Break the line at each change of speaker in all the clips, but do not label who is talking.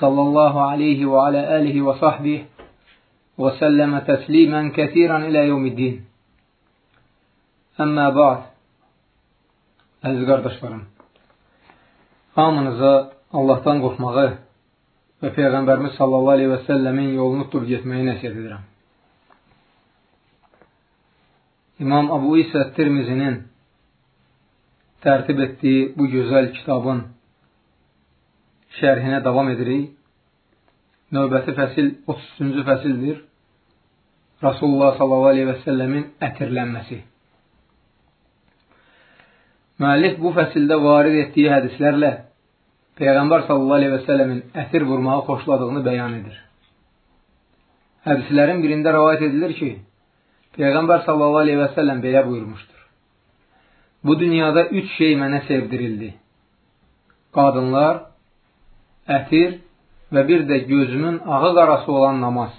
sallallahu aleyhi və alə əlihi və sahbih və səlləmə təslimən kətirən ilə yevmiddin. Əmmə ba'd. Əziz qardaşlarım, hamınıza Allahdan qorxmağı və Peyğəmbərimiz sallallahu aleyhi və səlləmin yolunu tutub getməyi nəsiyyət edirəm. İmam Abu İsə Tirmizinin tərtib etdiyi bu gözəl kitabın şərhinə davam edirik. Növbəti fəsil 33-cü fəsildir. Rasulullah sallallahu aleyhi və səlləmin ətirlənməsi. Müəllif bu fəsildə varid etdiyi hədislərlə Peyğəmbər sallallahu aleyhi və səlləmin ətir vurmağı xoşladığını bəyan edir. Hədislərin birində rəvayət edilir ki, Peyğəmbər sallallahu aleyhi və səlləm belə buyurmuşdur. Bu dünyada üç şey mənə sevdirildi. Qadınlar, ətir və bir də gözümün ağı qarası olan namaz.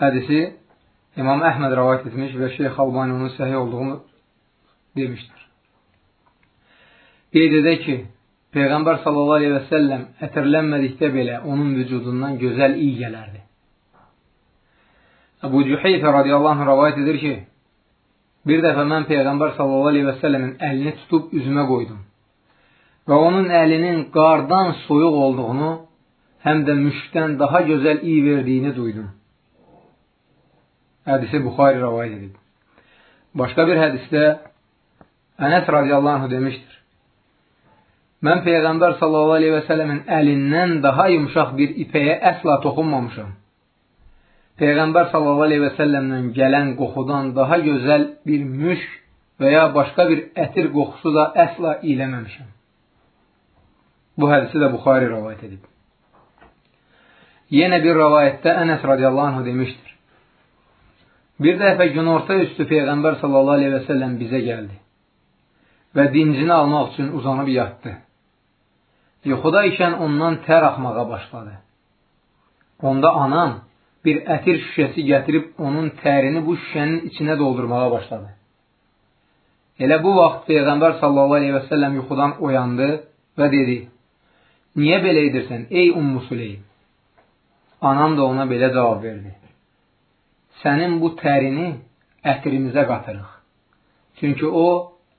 Hədisi İmam Əhməd rəvayət etmiş və Şeyx Albani onun səhiy olduğunu demişdir. Qeyd edək ki, Peyğəmbər sallallahu aleyhi və səlləm ətirlənmədikdə belə onun vücudundan gözəl iyi gələrdi. Əbu Cüheyfə radiyallahu anh rəvayət edir ki, bir dəfə mən Peyğəmbər sallallahu aleyhi və səlləmin əlini tutub üzümə qoydum və onun əlinin qardan soyuq olduğunu, həm də müşkdən daha gözəl iyi verdiyini duydum. Hədisi Buxari rəvayət edib. Başqa bir hədisdə Ənəs radiyallahu anh demişdir. Mən Peyğəmbər sallallahu aleyhi və sələmin əlindən daha yumşaq bir ipəyə əsla toxunmamışam. Peyğəmbər sallallahu aleyhi və səlləmdən gələn qoxudan daha gözəl bir müşk və ya başqa bir ətir qoxusu da əsla iləməmişəm. Bu hədisi də Buxari rəvayət edib. Yenə bir rəvayətdə Ənəs radiyallahu anh demişdir. Bir dəfə günorta üstü Peyğəmbər sallallahu aleyhi və səlləm bizə gəldi və dincini almaq üçün uzanıb yatdı. Yuxuda ikən ondan tər axmağa başladı. Onda anam bir ətir şüşəsi gətirib onun tərini bu şüşənin içinə doldurmağa başladı. Elə bu vaxt Peyğəmbər sallallahu aleyhi və səlləm yuxudan oyandı və dedi, Niyə belə edirsən, ey Ummu Süleym? Anam da ona belə cavab verdi. Sənin bu tərini ətirimizə qatırıq. Çünki o,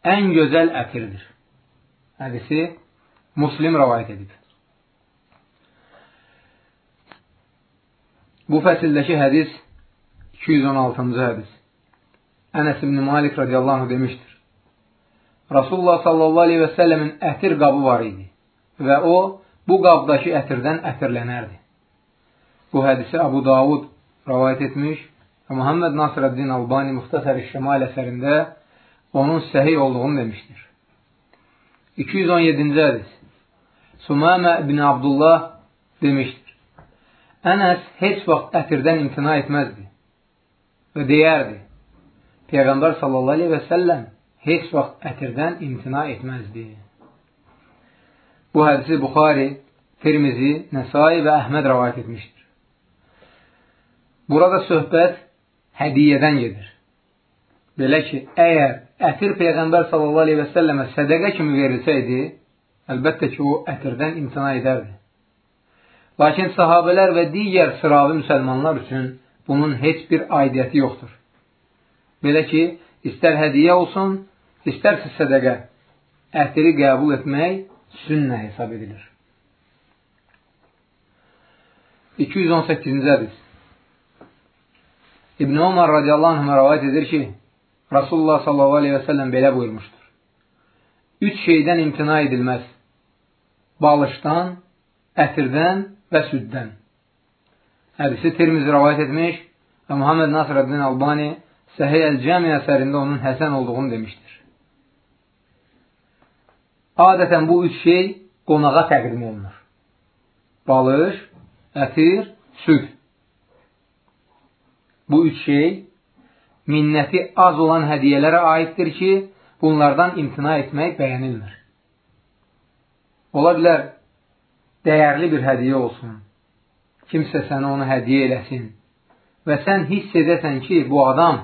ən gözəl ətirdir. Hədisi Muslim rəvayət edib. Bu fəsildəki hədis 216-cı hədis. Ənəs ibn Malik radiyallahu demişdir. Rasulullah sallallahu aleyhi və səlləmin ətir qabı var idi və o, bu qabdakı ətirdən ətirlənərdi. Bu hədisi Abu Davud rəvayət etmiş və Muhammed Nasrəddin Albani Muxtasər-i Şəmal əsərində onun səhiy olduğunu demişdir. 217-ci hədis Sumamə ibn Abdullah demişdir. Ənəs heç vaxt ətirdən imtina etməzdi və deyərdi. Peyğəmbər sallallahu aleyhi və səlləm heç vaxt ətirdən imtina etməzdi. Bu hədisi Buxari, Tirmizi, Nəsai və Əhməd rəvayət etmişdir. Burada söhbət hədiyyədən gedir. Belə ki, əgər ətir Peyğəmbər səlləmə sədəqə kimi verilsəydi, əlbəttə ki, o ətirdən imtina edərdi. Lakin sahabələr və digər sıravi müsəlmanlar üçün bunun heç bir aidiyyəti yoxdur. Belə ki, istər hədiyyə olsun, istərsə sədəqə, ətiri qəbul etmək sünnə hesab edilir. 218-ci hədis İbn Ömər radiyallahu anh rəvayət edir ki, Rasulullah sallallahu aleyhi və səlləm belə buyurmuşdur. Üç şeydən imtina edilməz. Balışdan, ətirdən və süddən. Hədisi Tirmiz rəvayət etmiş və Muhammed Nasrəddin Albani Səhiyyə Əl-Cəmi əsərində onun həsən olduğunu demişdir. Adətən bu üç şey qonağa təqdim olunur. Balış, ətir, süd. Bu üç şey minnəti az olan hədiyələrə aiddir ki, bunlardan imtina etmək bəyənilmir. Ola bilər, dəyərli bir hədiyə olsun, kimsə sənə onu hədiyə eləsin və sən hiss edəsən ki, bu adam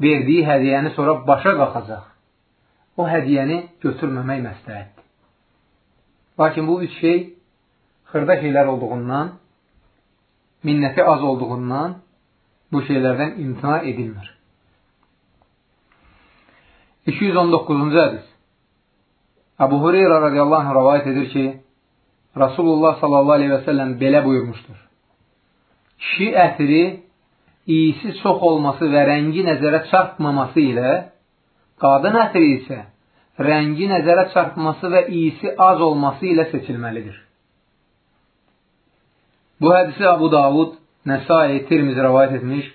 verdiyi hədiyəni sonra başa qalxacaq. O hədiyəni götürməmək məsləhətdir. Lakin bu üç şey xırda şeylər olduğundan, minnəti az olduğundan bu şeylərdən imtina edilmir. 219-cu hədis Əbu Hureyra radiyallahu anh rəvayət edir ki, Rasulullah sallallahu aleyhi və səlləm belə buyurmuşdur. Kişi ətiri iyisi çox olması və rəngi nəzərə çarpmaması ilə, qadın ətiri isə rəngi nəzərə çarpması və iyisi az olması ilə seçilməlidir. Bu hədisi Abu Davud, Nəsai, Tirmiz rəvayət etmiş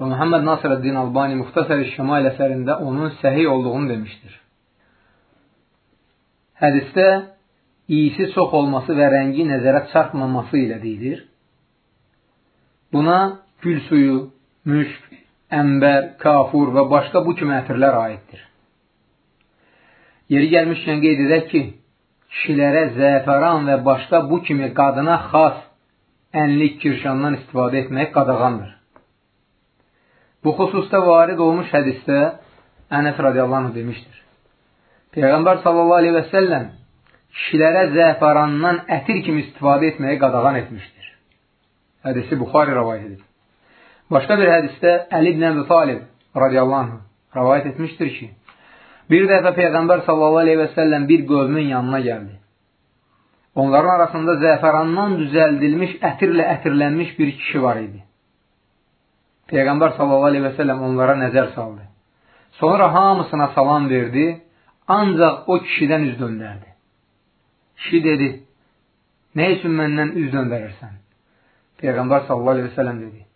və Muhammed Nasrəddin Albani Muxtasar-ı Şəmal əsərində onun səhi olduğunu demişdir. Hədisdə iyisi çox olması və rəngi nəzərə çarpmaması ilə deyilir. Buna gül suyu, müşk, əmbər, kafur və başqa bu kimi ətirlər aiddir. Yeri gəlmişkən qeyd edək ki, kişilərə zəfəran və başqa bu kimi qadına xas ənlik kirşandan istifadə etmək qadağandır. Bu xüsusda varid olmuş hədisdə Ənəs radiyallahu demişdir. Peyğəmbər sallallahu aleyhi və səlləm kişilərə zəfərandan ətir kimi istifadə etməyə qadağan etmişdir. Hədisi Buxari rəvayət edir. Başqa bir hədisdə Əli ibn Əbi Talib radiyallahu anh rəvayət etmişdir ki, bir dəfə Peyğəmbər sallallahu aleyhi və səlləm bir qövmün yanına gəldi. Onların arasında zəfərandan düzəldilmiş ətirlə ətirlənmiş bir kişi var idi. Peyğəmbər sallallahu aleyhi və səlləm onlara nəzər saldı. Sonra hamısına salam verdi ancaq o kişidən üz döndərdi. Kişi dedi, nə üçün məndən üz döndərirsən? Peyğəmbər sallallahu aleyhi ve sellem dedi,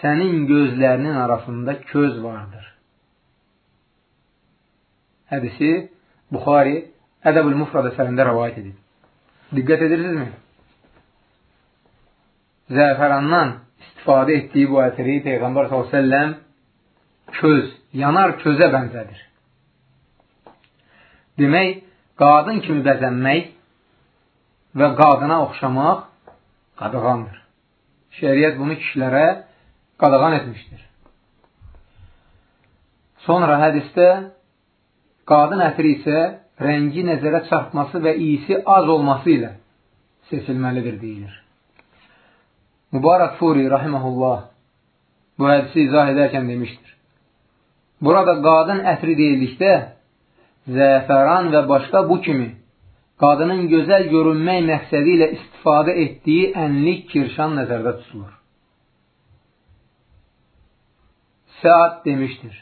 sənin gözlərinin arasında köz vardır. Hədisi Buxari Ədəb-ül Mufrad əsərində rəvayət edib. Diqqət edirsinizmi? Zəfərandan istifadə etdiyi bu ətiri Peyğəmbər s.ə.v köz, yanar közə bənzədir. Demək, qadın kimi bəzənmək və qadına oxşamaq qadağandır. Şəriət bunu kişilərə qadağan etmişdir. Sonra hədisdə qadın ətri isə rəngi nəzərə çarpması və iyisi az olması ilə seçilməlidir deyilir. Mübarək Furi rahiməhullah bu hədisi izah edərkən demişdir. Burada qadın ətri deyildikdə zəfəran və başqa bu kimi qadının gözəl görünmək məqsədi ilə istifadə etdiyi ənlik kirşan nəzərdə tutulur. Səad demişdir.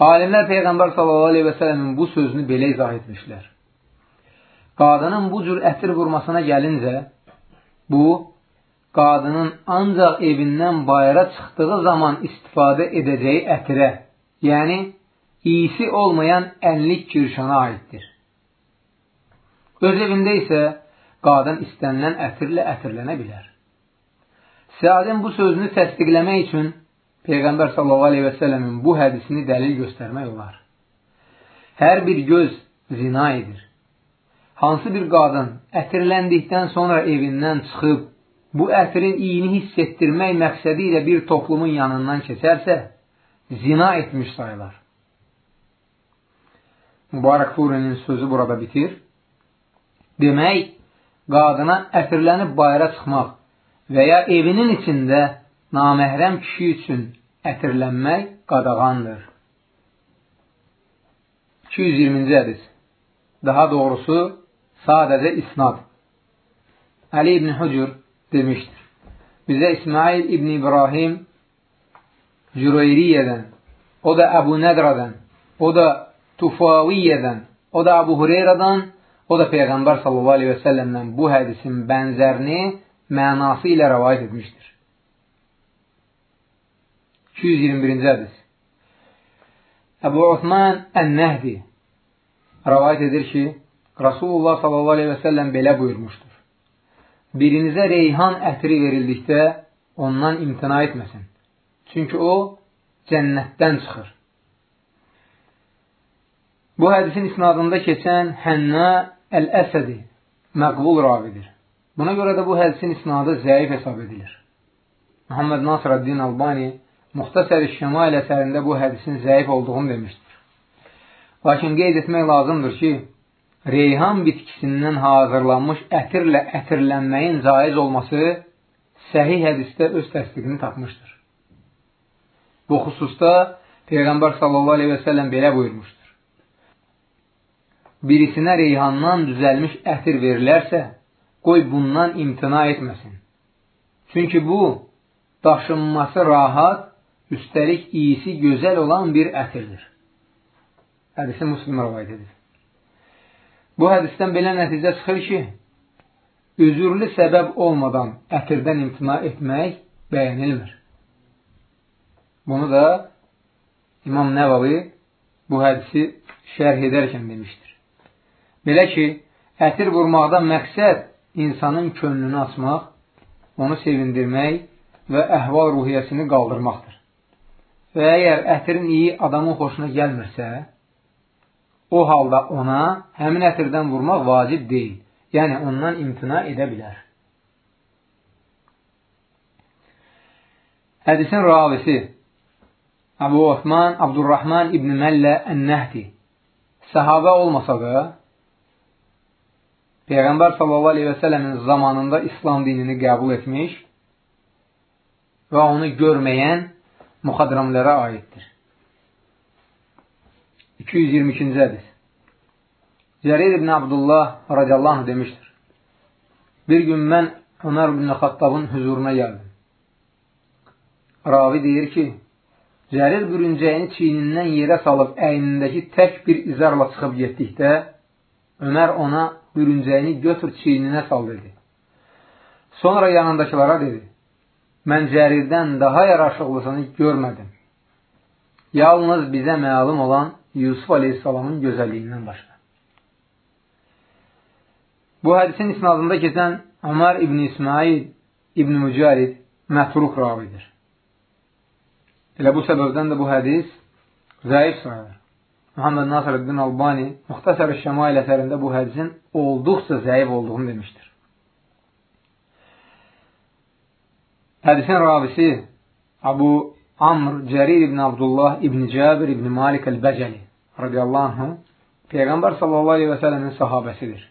Alimlər Peyğəmbər s.a.v. bu sözünü belə izah etmişlər. Qadının bu cür ətir vurmasına gəlincə, bu, qadının ancaq evindən bayıra çıxdığı zaman istifadə edəcəyi ətirə, yəni iyisi olmayan ənlik kirşana aiddir. Öz evində isə qadın istənilən ətirlə ətirlənə bilər. Səadin bu sözünü təsdiqləmək üçün Peyğəmbər s.a.v-in bu hədisini dəlil göstərmək olar. Hər bir göz zina edir. Hansı bir qadın ətirləndikdən sonra evindən çıxıb, bu ətirin iyini hiss etdirmək məqsədi ilə bir toplumun yanından keçərsə, zina etmiş sayılar. Mübarək Furinin sözü burada bitir. Demək, qadına ətirlənib bayıra çıxmaq və ya evinin içində naməhrəm kişi üçün ətirlənmək qadağandır. 220-ci hədis Daha doğrusu, sadəcə isnad. Əli ibn Hucur demişdir. Bizə İsmail ibn İbrahim Cüreyriyədən, o da Əbu Nədradən, o da Tufaviyyədən, o da Abu Hureyradan, o da Peyğəmbər sallallahu aleyhi və səlləmdən bu hədisin bənzərini mənası ilə rəvayət etmişdir. 221-ci hədis Əbu Osman Ən-Nəhdi rəvayət edir ki, Rasulullah səlləm belə buyurmuşdur. birinizə reyhan ətri verildikdə ondan imtina etməsin. Çünki o cənnətdən çıxır. Bu hədisin isnadında keçən Hənna Əl-Əsədi məqbul ravidir. Buna görə də bu hədisin isnadı zəif hesab edilir. Muhammed Nasrəddin Albani Muxtasər-i Şəmail əsərində bu hədisin zəif olduğunu demişdir. Lakin qeyd etmək lazımdır ki, reyhan bitkisindən hazırlanmış ətirlə ətirlənməyin caiz olması səhih hədisdə öz təsdiqini tapmışdır. Bu xüsusda Peyğəmbər sallallahu aleyhi və səlləm belə buyurmuşdur. Birisinə reyhandan düzəlmiş ətir verilərsə, qoy bundan imtina etməsin. Çünki bu, daşınması rahat, üstəlik iyisi gözəl olan bir ətirdir. Hədisi muslim rəvayət edir. Bu hədisdən belə nəticə çıxır ki, üzürlü səbəb olmadan ətirdən imtina etmək bəyənilmir. Bunu da İmam Nəvavi bu hədisi şərh edərkən demişdir. Belə ki, ətir vurmaqdan məqsəd insanın könlünü açmaq, onu sevindirmək və əhval ruhiyyəsini qaldırmaqdır. Və əgər ətirin iyi adamın xoşuna gəlmirsə, o halda ona həmin ətirdən vurmaq vacib deyil. Yəni, ondan imtina edə bilər. Hədisin ravisi Əbu Osman Abdurrahman İbn Məllə Ən-Nəhdi Səhabə olmasa da, Peyğəmbər sallallahu aleyhi və sələmin zamanında İslam dinini qəbul etmiş və onu görməyən müxadramlərə aiddir. 222-ci hədis Cərir ibn Abdullah radiyallahu anh demişdir. Bir gün mən Ömər ibn Xattabın hüzuruna gəldim. Ravi deyir ki, Cərir bürüncəyini çiynindən yerə salıb əynindəki tək bir izarla çıxıb getdikdə, Ömər ona bürüncəyini götür çiyninə sal dedi. Sonra yanındakılara dedi, mən cərirdən daha yaraşıqlısını görmədim. Yalnız bizə məlum olan Yusuf aleyhissalamın gözəlliyindən başqa. Bu hədisin isnadında keçən Ömər ibn İsmail ibn Mücarid mətruk ravidir. Elə bu səbəbdən də bu hədis zəif sayılır. Muhammed Nasir Albani Muxtasar-ı Şəmail əsərində bu hədisin olduqca zəif olduğunu demişdir. Hədisin ravisi Abu Amr Cərir ibn Abdullah ibn Cabir ibn Malik el-Bəcəli radiyallahu anhu Peyğəmbər sallallahu aleyhi və sələmin sahabəsidir.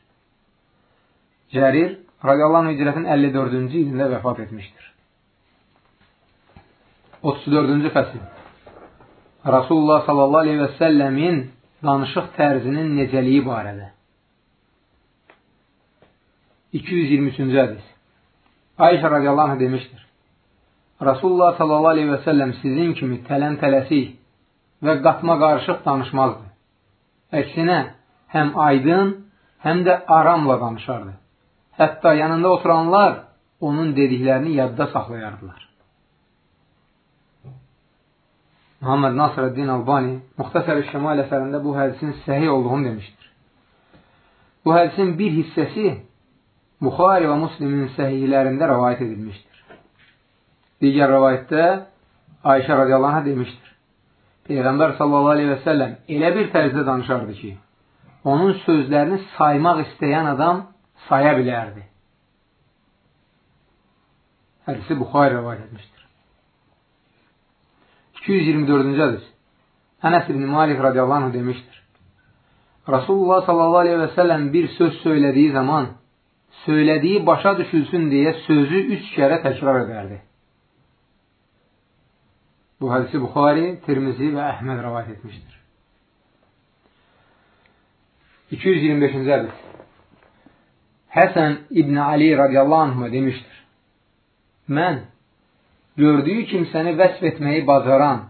Cərir radiyallahu anh hicrətin 54-cü ilində vəfat etmişdir. 34-cü fəsil Rasulullah sallallahu aleyhi və səlləmin danışıq tərzinin necəliyi barədə 223-cü hədis Ayşə radiyallahu anh demişdir. Rasulullah səlləm sizin kimi tələn-tələsik və qatma qarışıq danışmazdı. Əksinə, həm aydın, həm də aramla danışardı. Hətta yanında oturanlar onun dediklərini yadda saxlayardılar. Muhammed Nasrəddin Albani Muxtasər-i Şəmal əsərində bu hədisin səhi olduğunu demişdir. Bu hədisin bir hissəsi Buxari və Muslimin səhihlərində rəvayət edilmişdir. Digər rəvayətdə Ayşə radiyallahu demişdir. Peyğəmbər sallallahu aleyhi və səlləm elə bir tərzdə danışardı ki, onun sözlərini saymaq istəyən adam saya bilərdi. Hədisi Buxari rəvayət etmişdir. 224-cü hədis Ənəs ibn Malik radiyallahu anh demişdir. Rasulullah sallallahu aleyhi və səlləm bir söz söylədiyi zaman söylədiyi başa düşülsün deyə sözü üç kərə təkrar edərdi. Bu hədisi Buxari, Tirmizi və Əhməd rəvayət etmişdir. 225-ci hədis Həsən İbn Ali radiyallahu anhuma demişdir. Mən gördüyü kimsəni vəsf etməyi bacaran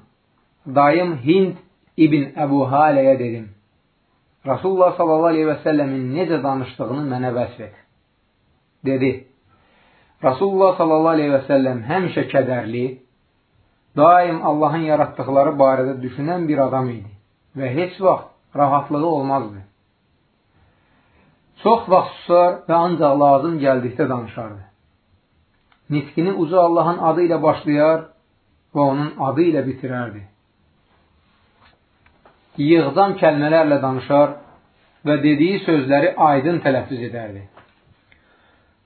dayım Hind İbn Əbu Haləyə dedim. Rasulullah sallallahu aleyhi və səlləmin necə danışdığını mənə vəsf et. Dedi. Rasulullah sallallahu aleyhi və səlləm həmişə kədərli, daim Allahın yaratdıqları barədə düşünən bir adam idi və heç vaxt rahatlığı olmazdı. Çox vaxt susar və ancaq lazım gəldikdə danışardı. Nitqini uca Allahın adı ilə başlayar və onun adı ilə bitirərdi. Yığdan kəlmələrlə danışar və dediyi sözləri aydın tələffüz edərdi.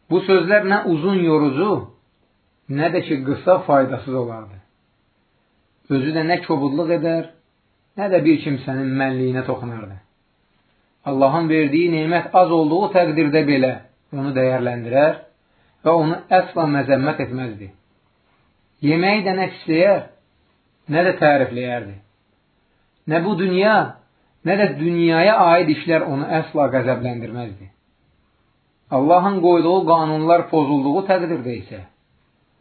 Bu sözlər nə uzun yorucu, nə də ki, qısa faydasız olardı. Özü də nə kobudluq edər, nə də bir kimsənin mənliyinə toxunardı. Allahın verdiyi neymət az olduğu təqdirdə belə onu dəyərləndirər və onu əsla məzəmmət etməzdi. Yeməyi də nə pisləyər, nə də tərifləyərdi. Nə bu dünya, nə də dünyaya aid işlər onu əsla qəzəbləndirməzdi. Allahın qoyduğu qanunlar pozulduğu təqdirdə isə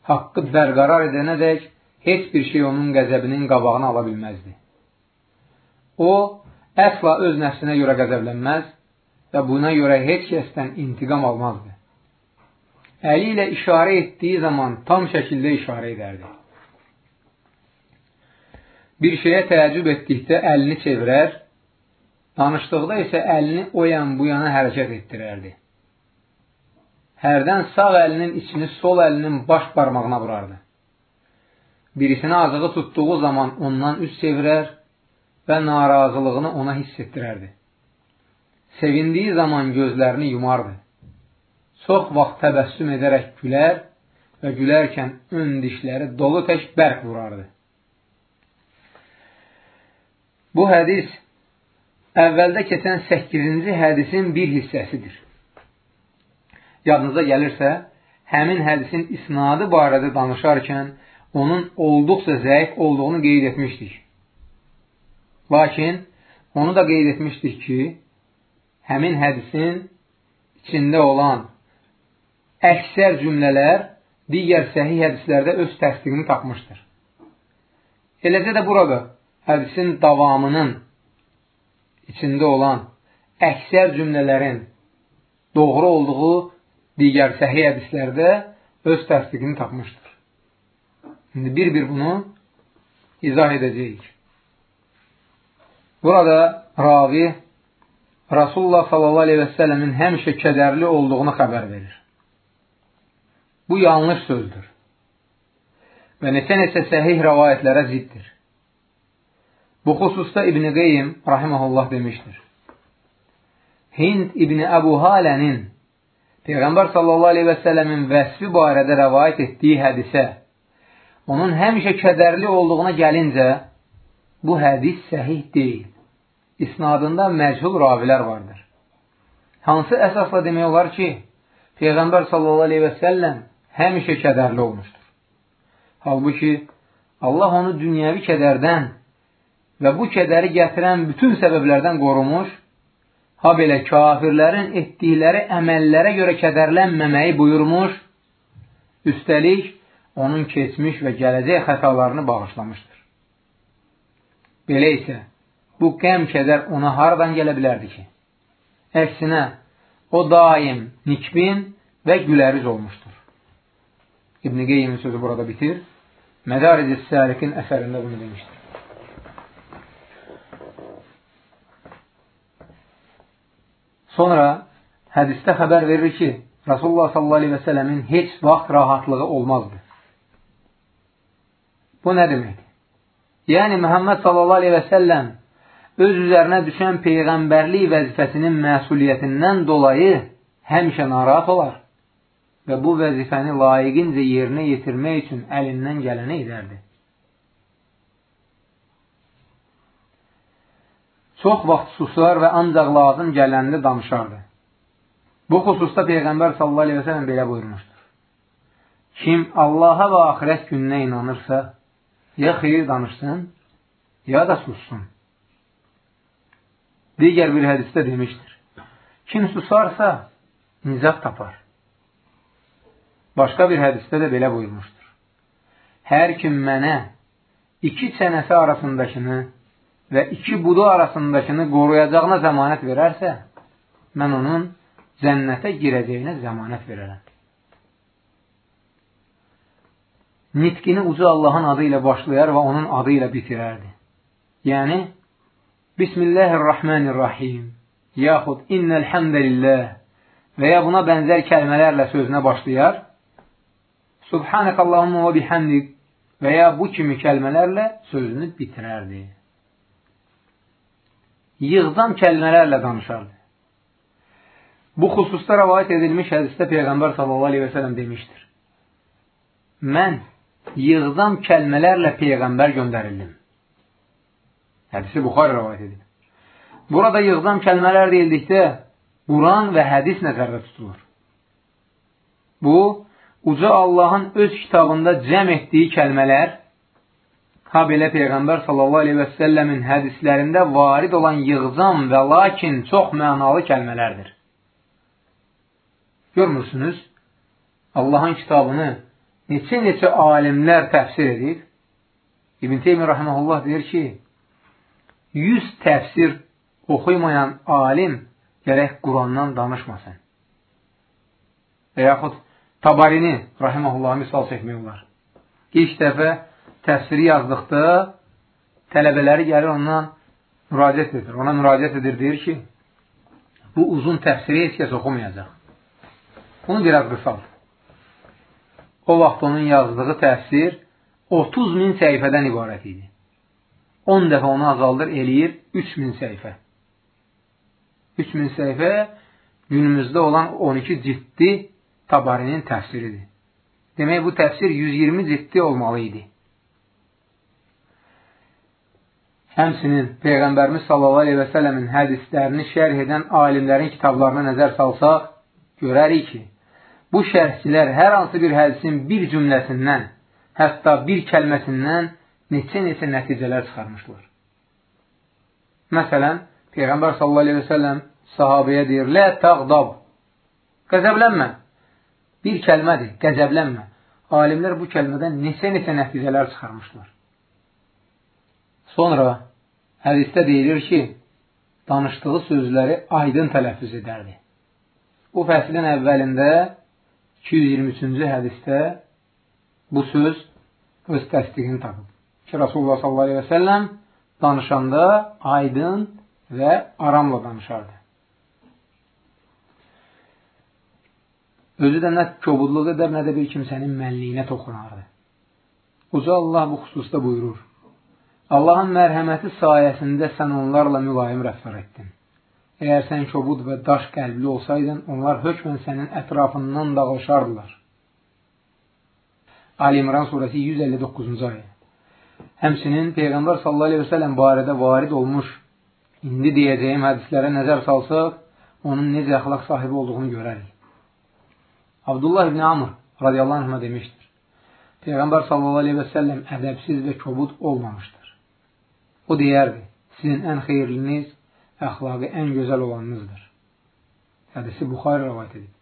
haqqı bərqərar edənədək heç bir şey onun qəzəbinin qabağını ala bilməzdi. O, əsla öz nəfsinə görə qəzəblənməz və buna görə heç kəsdən intiqam almazdı. Əli ilə işarə etdiyi zaman tam şəkildə işarə edərdi. Bir şeyə təəccüb etdikdə əlini çevirər, danışdıqda isə əlini o yan bu yana hərəkət etdirərdi hərdən sağ əlinin içini sol əlinin baş barmağına vurardı. Birisini azığı tutduğu zaman ondan üst çevirər və narazılığını ona hiss etdirərdi. Sevindiyi zaman gözlərini yumardı. Çox vaxt təbəssüm edərək gülər və gülərkən ön dişləri dolu tək bərk vurardı. Bu hədis əvvəldə keçən 8-ci hədisin bir hissəsidir yadınıza gəlirsə, həmin hədisin isnadı barədə danışarkən onun olduqca zəif olduğunu qeyd etmişdik. Lakin onu da qeyd etmişdik ki, həmin hədisin içində olan əksər cümlələr digər səhih hədislərdə öz təsdiqini tapmışdır. Eləcə də burada hədisin davamının içində olan əksər cümlələrin doğru olduğu digər səhih hədislərdə öz təsdiqini tapmışdır. İndi bir-bir bunu izah edəcəyik. Burada ravi Rasulullah səlləmin həmişə kədərli olduğunu xəbər verir. Bu yanlış sözdür və neçə-neçə səhih rəvayətlərə ziddir. Bu xüsusda İbn-i Qeym rahiməhullah demişdir. Hind İbn-i Əbu Halənin Peyğəmbər sallallahu aleyhi və sələmin vəsfi barədə rəvayət etdiyi hədisə, onun həmişə kədərli olduğuna gəlincə, bu hədis səhih deyil. İsnadında məchul ravilər vardır. Hansı əsasla demək olar ki, Peyğəmbər səlləm həmişə kədərli olmuşdur. Halbuki, Allah onu dünyəvi kədərdən və bu kədəri gətirən bütün səbəblərdən qorumuş ha belə kafirlərin etdikləri əməllərə görə kədərlənməməyi buyurmuş, üstəlik onun keçmiş və gələcək xətalarını bağışlamışdır. Belə isə, bu qəm kədər ona haradan gələ bilərdi ki? Əksinə, o daim nikbin və güləriz olmuşdur. İbn-i Qeyyimin sözü burada bitir. Mədariz-i Səlikin əsərində bunu demişdir. Sonra hədisdə xəbər verir ki, Rasulullah sallallahu aleyhi və sələmin heç vaxt rahatlığı olmazdı. Bu nə deməkdir? Yəni, Məhəmməd səlləm öz üzərinə düşən peyğəmbərlik vəzifəsinin məsuliyyətindən dolayı həmişə narahat olar və bu vəzifəni layiqincə yerinə yetirmək üçün əlindən gələni edərdi. çox vaxt susar və ancaq lazım gələndə danışardı. Bu xüsusda Peyğəmbər sallallahu aleyhi və sələm belə buyurmuşdur. Kim Allaha və axirət gününə inanırsa, ya xeyir danışsın, ya da sussun. Digər bir hədisdə demişdir. Kim susarsa, nicət tapar. Başqa bir hədisdə də belə buyurmuşdur. Hər kim mənə iki çənəsi arasındakını və iki budu arasındakını qoruyacağına zəmanət verərsə, mən onun cənnətə girəcəyinə zəmanət verərəm. Nitqini uca Allahın adı ilə başlayar və onun adı ilə bitirərdi. Yəni, Bismillahirrahmanirrahim, yaxud innəlhəmdəlillah və ya buna bənzər kəlmələrlə sözünə başlayar. Subhanəkallahumma və bihamdik və ya bu kimi kəlmələrlə sözünü bitirərdi. Yığdan kəlmələrlə danışardı. Bu xüsusda rəvayət edilmiş hədisdə Peyğəmbər sallallahu aleyhi və sələm demişdir. Mən yığdan kəlmələrlə Peyğəmbər göndərildim. Hədisi Buxar rəvayət edib. Burada yığdan kəlmələr deyildikdə Quran və hədis nəzərdə tutulur. Bu, uca Allahın öz kitabında cəm etdiyi kəlmələr, ha belə Peyğəmbər səlləmin hədislərində varid olan yığzam və lakin çox mənalı kəlmələrdir. Görmürsünüz, Allahın kitabını neçə-neçə alimlər təfsir edib. İbn Teymi Rahmanullah deyir ki, 100 təfsir oxuymayan alim gərək Qurandan danışmasın. Və yaxud Tabarini Rahiməhullah misal çəkmək olar. İlk dəfə təfsiri yazdıqda tələbələri gəlir ondan müraciət edir. Ona müraciət edir, deyir ki, bu uzun təfsiri heç kəs oxumayacaq. Bunu biraz qısal. O vaxt onun yazdığı təfsir 30 min səhifədən ibarət idi. 10 dəfə onu azaldır, eləyir 3 min səhifə. 3 min səhifə günümüzdə olan 12 ciddi tabarinin təfsiridir. Demək, bu təfsir 120 ciddi olmalı idi. Həmsinin Peyğəmbərimiz sallallahu aleyhi və sələmin hədislərini şərh edən alimlərin kitablarına nəzər salsaq, görərik ki, Bu şərhçilər hər hansı bir hədisin bir cümləsindən, hətta bir kəlməsindən neçə-neçə nəticələr çıxarmışlar. Məsələn, Peyğəmbər sallallahu aleyhi və səlləm sahabəyə deyir, Lə təqdab, qəzəblənmə. Bir kəlmədir, qəzəblənmə. Alimlər bu kəlmədən neçə-neçə nəticələr çıxarmışlar. Sonra hədisdə deyilir ki, danışdığı sözləri aydın tələffüz edərdi. Bu fəslin əvvəlində 223-cü hədisdə bu söz öz təsdiqini tapıb. Ki, Rasulullah səlləm danışanda aydın və aramla danışardı. Özü də nə kobudluq edər, nə də bir kimsənin mənliyinə toxunardı. Uca Allah bu xüsusda buyurur. Allahın mərhəməti sayəsində sən onlarla mülayim rəftar etdin. Əgər sən kobud və daş qəlbli olsaydın, onlar hökmən sənin ətrafından dağılışardılar. Ali İmran surəsi 159-cu ayə. Həmsinin Peyğəmbər səlləm barədə varid olmuş indi deyəcəyim hədislərə nəzər salsaq, onun necə əxlaq sahibi olduğunu görərik. Abdullah ibn Amr radiyallahu anh demişdir. Peyğəmbər səlləm ədəbsiz və kobud olmamışdır. O deyərdi: "Sizin ən xeyirliniz əxlaqı ən gözəl olanınızdır. Hədisi Buxarı rəvayət edib.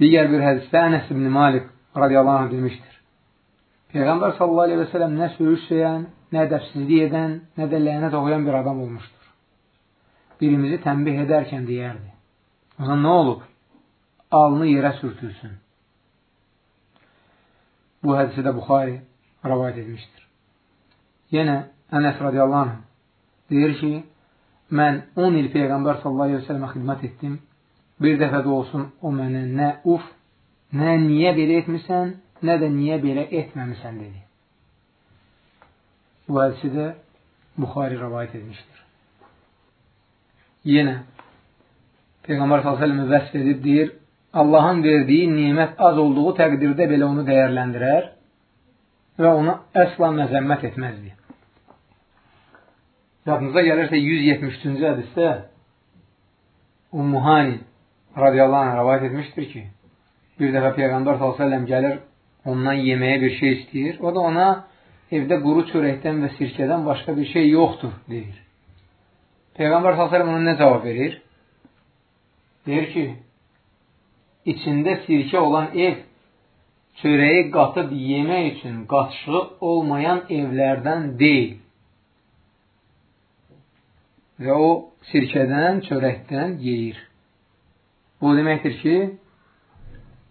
Digər bir hədisdə Ənəs ibn Malik radiyallahu anh demişdir. Peyğəmbər sallallahu aleyhi və sələm nə söyüş söyən, nə dəfsizlik edən, nə də lənət oxuyan bir adam olmuşdur. Birimizi tənbih edərkən deyərdi. Ona nə olub? Alnı yerə sürtülsün. Bu hədisi də Buxari rəvayət etmişdir. Yenə Ənəs radiyallahu anh deyir ki, mən 10 il Peyğəmbər sallallahu aleyhi ve sələmə xidmət etdim. Bir dəfə də olsun o mənə nə uf, nə niyə belə etmirsən, nə də niyə belə etməmisən dedi. Bu hədisi də Buxari rəvayət etmişdir. Yenə Peyğəmbər s.ə.v vəsf edib deyir, Allahın verdiyi nimət az olduğu təqdirdə belə onu dəyərləndirər və ona əsla məzəmmət etməzdi. Yadınıza gəlirsə 173-cü hədisdə Ummuhani radiyallahu anh rəvayət etmişdir ki, bir dəfə Peyğəmbər s.ə.v gəlir, ondan yeməyə bir şey istəyir. O da ona evdə quru çörəkdən və sirkədən başqa bir şey yoxdur, deyir. Peyğəmbər s.ə.v ona nə cavab verir? Deyir ki, içində sirkə olan ev çörəyi qatıb yemək üçün qaçığı olmayan evlərdən deyil və o sirkədən, çörəkdən yeyir. Bu deməkdir ki,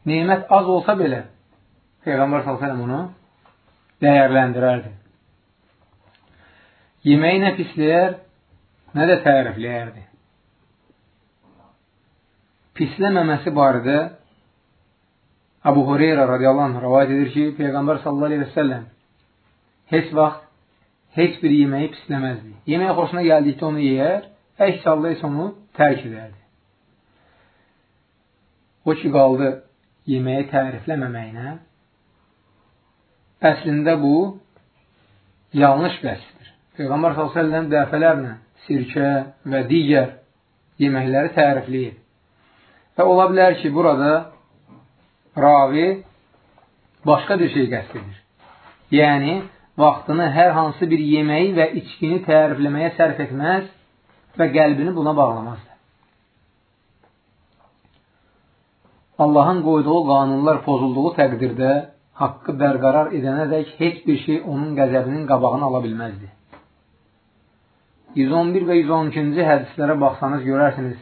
neymət az olsa belə Peyğəmbər s.ə.v onu dəyərləndirərdi. Yeməyi nə pisləyər, nə də tərifləyərdi. pisləməməsi barədə Abu Hureyra radiyallahu anh rəvayət edir ki, Peyğəmbər sallallahu aleyhi və səlləm heç vaxt heç bir yeməyi pisləməzdi. Yemək xoşuna gəldikdə onu yeyər, əks halda isə onu tərk edərdi. O ki, qaldı yeməyi tərifləməməyinə, əslində bu yanlış bəhsdir. Peyğəmbər s.ə.v dəfələrlə sirkə və digər yeməkləri tərifləyir. Və ola bilər ki, burada ravi başqa bir şey qəst edir. Yəni, vaxtını hər hansı bir yeməyi və içkini tərifləməyə sərf etməz və qəlbini buna bağlamazdır. Allahın qoyduğu qanunlar pozulduğu təqdirdə haqqı bərqərar edənədək heç bir şey onun qəzəbinin qabağını ala bilməzdi. 111 və 112-ci hədislərə baxsanız görərsiniz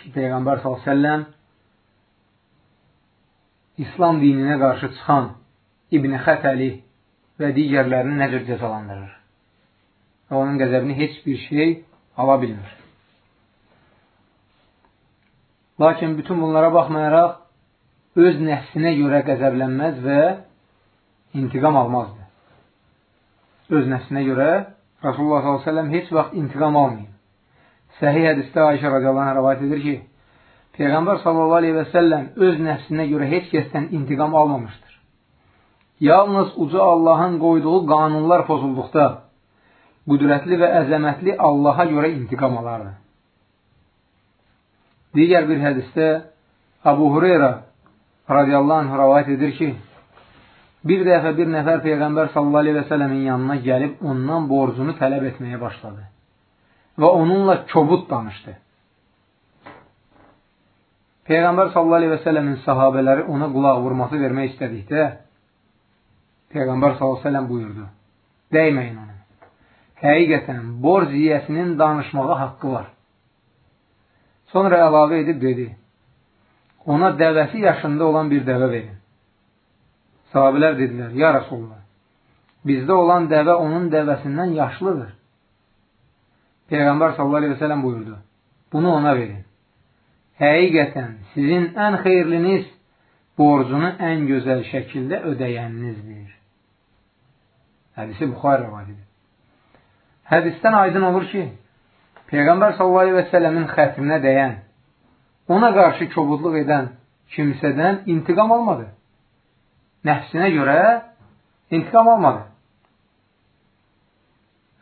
ki, Peyğəmbər s.ə.v İslam dininə qarşı çıxan İbn-i Xətəli və digərlərini necə cəzalandırır. Və onun qəzəbini heç bir şey ala bilmir. Lakin bütün bunlara baxmayaraq, öz nəfsinə görə qəzəblənməz və intiqam almazdı. Öz nəfsinə görə Rasulullah s.ə.v heç vaxt intiqam almayıb. Səhih hədisdə Ayşə radiyallahu anh rəvayət edir ki, Peyğəmbər s.ə.v öz nəfsinə görə heç kəsdən intiqam almamışdır. Yalnız uca Allahın qoyduğu qanunlar pozulduqda, qüdrətli və əzəmətli Allaha görə intiqam alardı. Digər bir hədisdə Abu Hureyra radiyallahu anh rəvayət edir ki, bir dəfə bir nəfər Peyğəmbər sallallahu aleyhi və sələmin yanına gəlib ondan borcunu tələb etməyə başladı və onunla kobud danışdı. Peyğəmbər sallallahu aleyhi və sələmin sahabələri ona qulaq vurması vermək istədikdə Peyğəmbər sələm buyurdu, dəyməyin ona. Həqiqətən, borc yiyəsinin danışmağa haqqı var. Sonra əlavə edib dedi, ona dəvəsi yaşında olan bir dəvə verin. Sahabilər dedilər, ya Rasulullah, bizdə olan dəvə onun dəvəsindən yaşlıdır. Peyğəmbər sələm buyurdu, bunu ona verin. Həqiqətən sizin ən xeyirliniz borcunu ən gözəl şəkildə ödəyəninizdir. Hədisi Buxar rəvadidir. Hədisdən aydın olur ki, Peyğəmbər s.ə.v-in xətrinə dəyən, ona qarşı kobudluq edən kimsədən intiqam almadı. Nəfsinə görə intiqam almadı.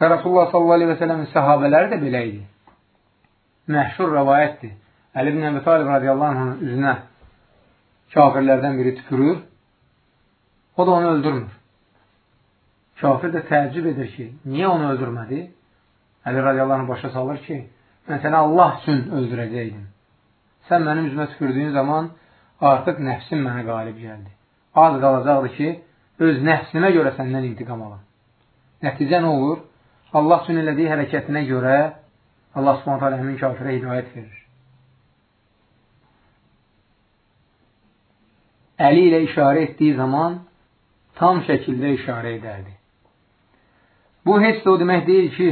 Və Rasulullah s.ə.v-in səhabələri də belə idi. Məhşur rəvayətdir. Əli ibn Əbi Talib radiyallahu anhın üzünə kafirlərdən biri tükürür, o da onu öldürmür. Kafir də təəccüb edir ki, niyə onu öldürmədi? Əli radiyallahu anh başa salır ki, mən səni Allah üçün öldürəcəkdim. Sən mənim üzümə tükürdüyün zaman artıq nəfsim mənə qalib gəldi. Az qalacaqdı ki, öz nəfsimə görə səndən intiqam alım. Nəticə nə olur? Allah üçün elədiyi hərəkətinə görə Allah subhanət hələ həmin kafirə hidayət verir. Əli ilə işarə etdiyi zaman tam şəkildə işarə edərdi. Bu heç də o demək deyil ki,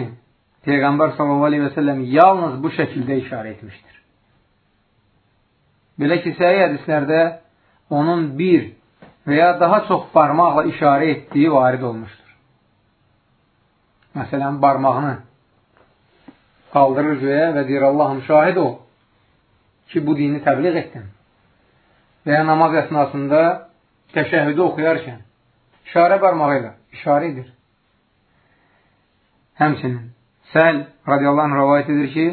Peyğəmbər s.a.v. yalnız bu şəkildə işarə etmişdir. Belə ki, səhi hədislərdə onun bir və ya daha çox barmaqla işarə etdiyi varid olmuşdur. Məsələn, barmağını qaldırır göyə və deyir, Allahım şahid ol ki, bu dini təbliğ etdim. Və ya namaz əsnasında təşəhüdü oxuyarkən işarə barmağı ilə işarə edir. Həmçinin Səl radiyallahu anh rəvayət edir ki,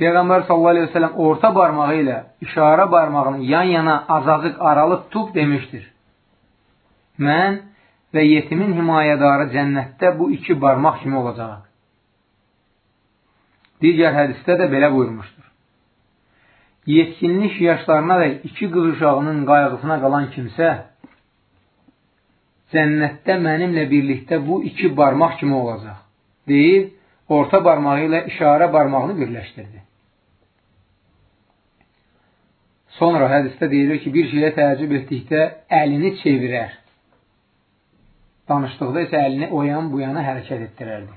Peyğəmbər sallallahu aleyhi ve sellem orta barmağı ilə işarə barmağını yan-yana azacıq aralıq tut demişdir. Mən və yetimin himayədarı cənnətdə bu iki barmaq kimi olacaq. Digər hədisdə də belə buyurmuşdur. Yetkinlik yaşlarına və iki qız uşağının qayğısına qalan kimsə cənnətdə mənimlə birlikdə bu iki barmaq kimi olacaq. Deyir, orta barmağı ilə işarə barmağını birləşdirdi. Sonra hədisdə deyilir ki, bir şeyə təəccüb etdikdə əlini çevirər. Danışdıqda isə əlini o yan bu yana hərəkət etdirərdi.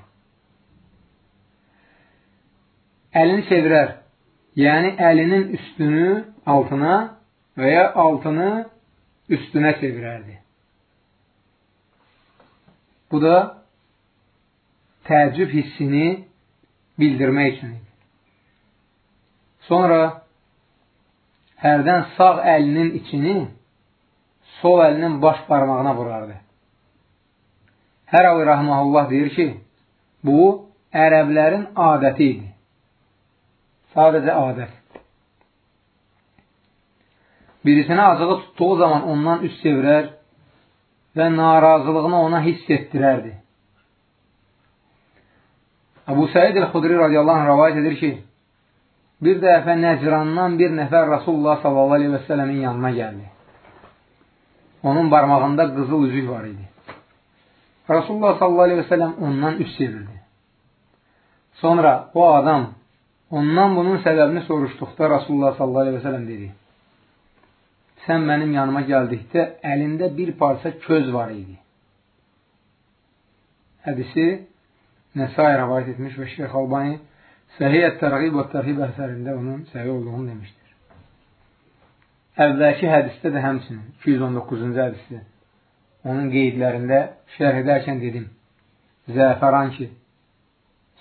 Əlini çevirər. Yəni, əlinin üstünü altına və ya altını üstünə çevirərdi. Bu da təəccüb hissini bildirmək üçün idi. Sonra hərdən sağ əlinin içini sol əlinin baş barmağına vurardı. Hər alı rəhməhullah deyir ki, bu ərəblərin adəti idi. Sadəcə adət. Birisinə acığı tutduğu zaman ondan üst çevirər və narazılığını ona hiss etdirərdi. Əbu Səid el-Xudri radiyallahu anh rəvayət edir ki, bir dəfə Nəcrandan bir nəfər Rasulullah sələmin yanına gəldi. Onun barmağında qızıl üzük var idi. Rasulullah sələm ondan üst çevirdi. Sonra o adam ondan bunun səbəbini soruşduqda Rasulullah sələm dedi, sən mənim yanıma gəldikdə əlində bir parça köz var idi. Hədisi Nəsai rəvayət etmiş və Şeyx Albani Səhiyyət Tərğib və Tərhib əsərində onun səhi olduğunu demişdir. Əvvəlki hədisdə də həmçinin 219-cu hədisdə onun qeydlərində şərh edərkən dedim zəfəran ki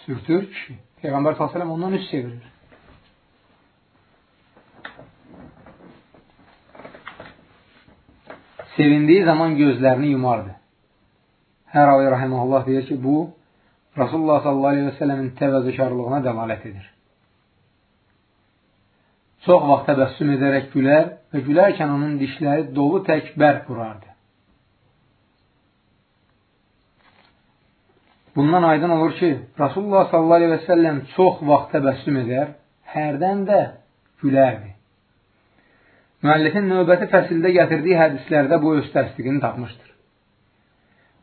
sürtür kişi Peyğəmbər s.ə.v ondan üst çevirir. Sevindiyi zaman gözlərini yumardı. Hər alı rəhəməllah deyir ki, bu Rasulullah sələmin təvəzzükarlığına dəlalət edir. Çox vaxt təbəssüm edərək gülər və gülərkən onun dişləri dolu tək bərk vurardı. Bundan aydın olur ki, Rasulullah səlləm çox vaxt təbəssüm edər, hərdən də gülərdi. Müəllifin növbəti fəsildə gətirdiyi hədislərdə bu öz təsdiqini tapmışdır.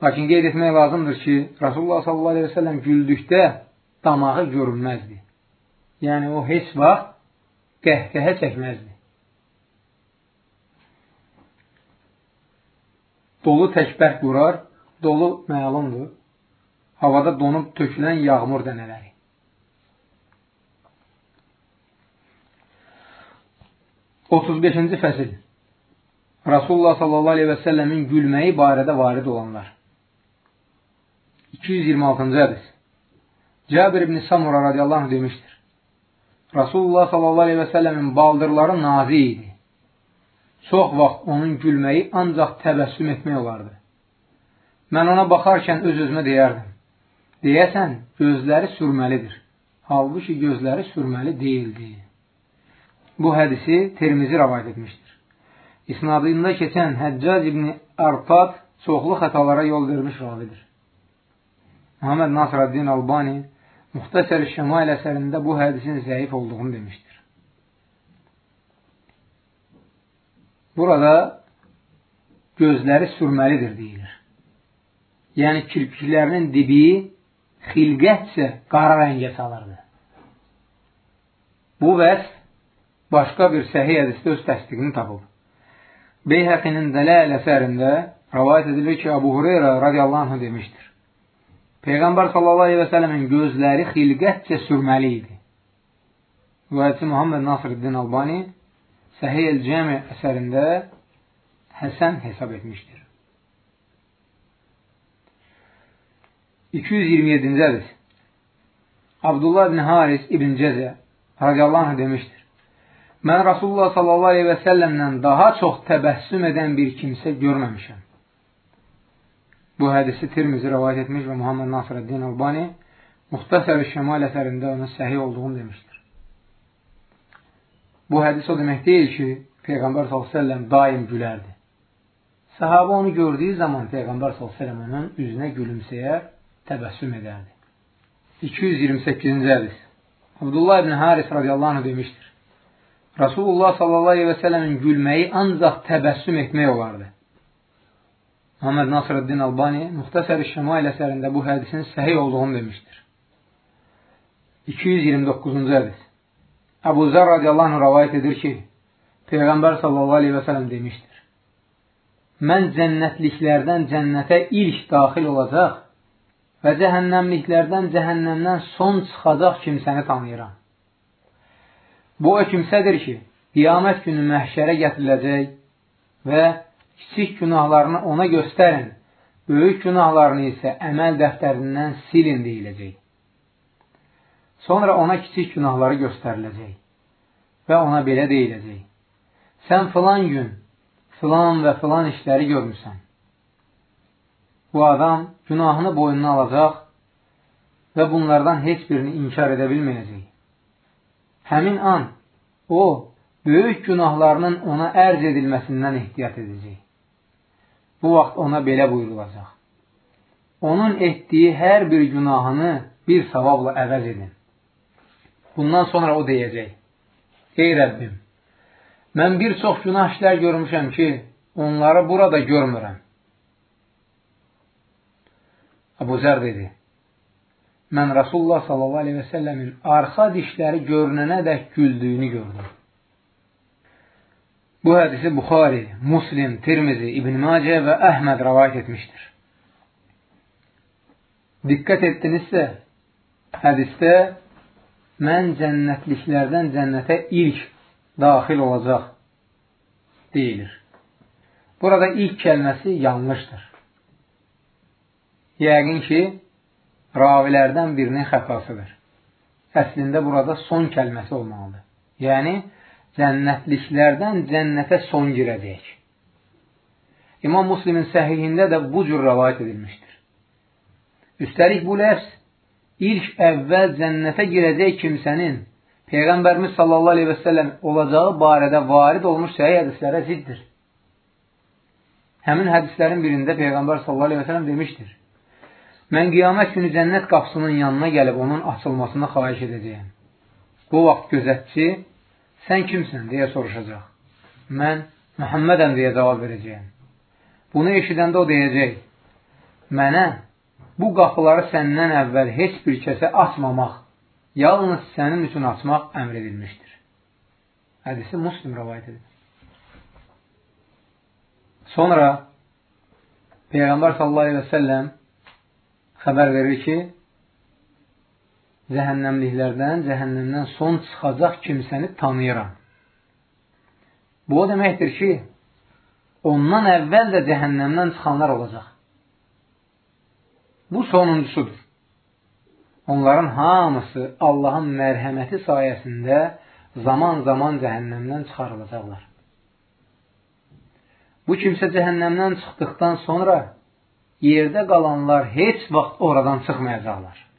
Lakin qeyd etmək lazımdır ki, Rasulullah sellem güldükdə damağı görünməzdi. Yəni, o heç vaxt qəhqəhə çəkməzdi. Dolu təkbərk vurar, dolu məlumdur. Havada donub tökülən yağmur dənələri. Otuz beşinci fəsil Rasulullah sallallahu aleyhi və səlləmin gülməyi barədə varid olanlar. 226-cı hədis. Cabir ibn Samura radiyallahu anh demişdir. Rasulullah sallallahu aleyhi və səlləmin baldırları nazi idi. Çox vaxt onun gülməyi ancaq təbəssüm etmək olardı. Mən ona baxarkən öz-özümə deyərdim. Deyəsən, gözləri sürməlidir. Halbuki gözləri sürməli deyildi. Bu hədisi Termizi rəvayət etmişdir. İsnadında keçən Həccac ibn Arpad çoxlu xətalara yol vermiş ravidir. Muhammed Nasraddin Albani Muxtəsər Şəmail əsərində bu hədisin zəif olduğunu demişdir. Burada gözləri sürməlidir deyilir. Yəni kirpiklərinin dibi xilqətcə qara rəngə salırdı. Bu vəsf başqa bir səhih hədisdə öz təsdiqini tapıb. Beyhəqinin Dələl əsərində rəvayət edilir ki, Abu Hureyra radiyallahu anh demişdir. Peyğəmbər sələmin gözləri xilqətcə sürməli idi. Rüvayətçi Muhammed Nasrıddin Albani Səhiyyə el-Cəmi əsərində Həsən hesab etmişdir. 227-ci hədis Abdullah ibn Haris ibn Cəzə radiyallahu anh demişdir. Mən Rasulullah sallallahu aleyhi və səlləmdən daha çox təbəssüm edən bir kimsə görməmişəm. Bu hədisi Tirmizi rəvayət etmiş və Muhammed Nasrəddin Albani Muxtasər-i Şəmal əsərində onun səhi olduğunu demişdir. Bu hədis o demək deyil ki, Peyğəmbər s.ə.v daim gülərdi. Sahabə onu gördüyü zaman Peyğəmbər s.ə.v onun üzünə gülümsəyər, təbəssüm edərdi. 228-ci hədis Abdullah ibn Haris radiyallahu anh demişdir. Rasulullah sallallahu aleyhi və sələmin gülməyi ancaq təbəssüm etmək olardı. Muhammed Nasrəddin Albani Muxtasər-i Şəmail əsərində bu hədisin səhiy olduğunu demişdir. 229-cu hədis Əbu Zər radiyallahu anh rəvayət edir ki, Peyğəmbər sallallahu aleyhi və sələm demişdir. Mən cənnətliklərdən cənnətə ilk daxil olacaq və cəhənnəmliklərdən cəhənnəmdən son çıxacaq kimsəni tanıyıram. Bu o kimsədir ki, qiyamət günü məhşərə gətiriləcək və kiçik günahlarını ona göstərin, böyük günahlarını isə əməl dəftərindən silin deyiləcək. Sonra ona kiçik günahları göstəriləcək və ona belə deyiləcək. Sən filan gün filan və filan işləri görmüsən. Bu adam günahını boynuna alacaq və bunlardan heç birini inkar edə bilməyəcək. Həmin an o, böyük günahlarının ona ərz edilməsindən ehtiyat edəcək. Bu vaxt ona belə buyurulacaq. Onun etdiyi hər bir günahını bir savabla əvəz edin. Bundan sonra o deyəcək, Ey Rəbbim, mən bir çox günah işlər görmüşəm ki, onları burada görmürəm. Əbu Zər dedi, mən Rasulullah səlləmin arxa dişləri görünənə dək güldüyünü gördüm. Bu hədisi Buxari, Muslim, Tirmizi, İbn Macə və Əhməd rəvayət etmişdir. Diqqət etdinizsə, hədisdə mən cənnətliklərdən cənnətə ilk daxil olacaq deyilir. Burada ilk kəlməsi yanlışdır. Yəqin ki, ravilərdən birinin xətasıdır. Əslində burada son kəlməsi olmalıdır. Yəni, cənnətliklərdən cənnətə son girəcək. İmam Muslimin səhihində də bu cür rəvayət edilmişdir. Üstəlik bu ləfs ilk əvvəl cənnətə girəcək kimsənin Peyğəmbərimiz sallallahu aleyhi və səlləm olacağı barədə varid olmuş səhih hədislərə ziddir. Həmin hədislərin birində Peyğəmbər sallallahu aleyhi və səlləm demişdir. Mən qiyamət günü cənnət qapısının yanına gəlib onun açılmasını xahiş edəcəyəm. Bu vaxt gözətçi, sən kimsən, deyə soruşacaq. Mən Məhəmmədəm, deyə cavab verəcəyəm. Bunu eşidəndə o deyəcək, mənə bu qapıları səndən əvvəl heç bir kəsə açmamaq, yalnız sənin üçün açmaq əmr edilmişdir. Hədisi muslim rəvayət edir. Sonra Peyğəmbər sallallahu aleyhi və səlləm xəbər verir ki, cəhənnəmliklərdən, cəhənnəmdən son çıxacaq kimsəni tanıyıram. Bu o deməkdir ki, ondan əvvəl də cəhənnəmdən çıxanlar olacaq. Bu sonuncusudur. Onların hamısı Allahın mərhəməti sayəsində zaman-zaman cəhənnəmdən çıxarılacaqlar. Bu kimsə cəhənnəmdən çıxdıqdan sonra yerdə qalanlar heç vaxt oradan çıxmayacaqlar.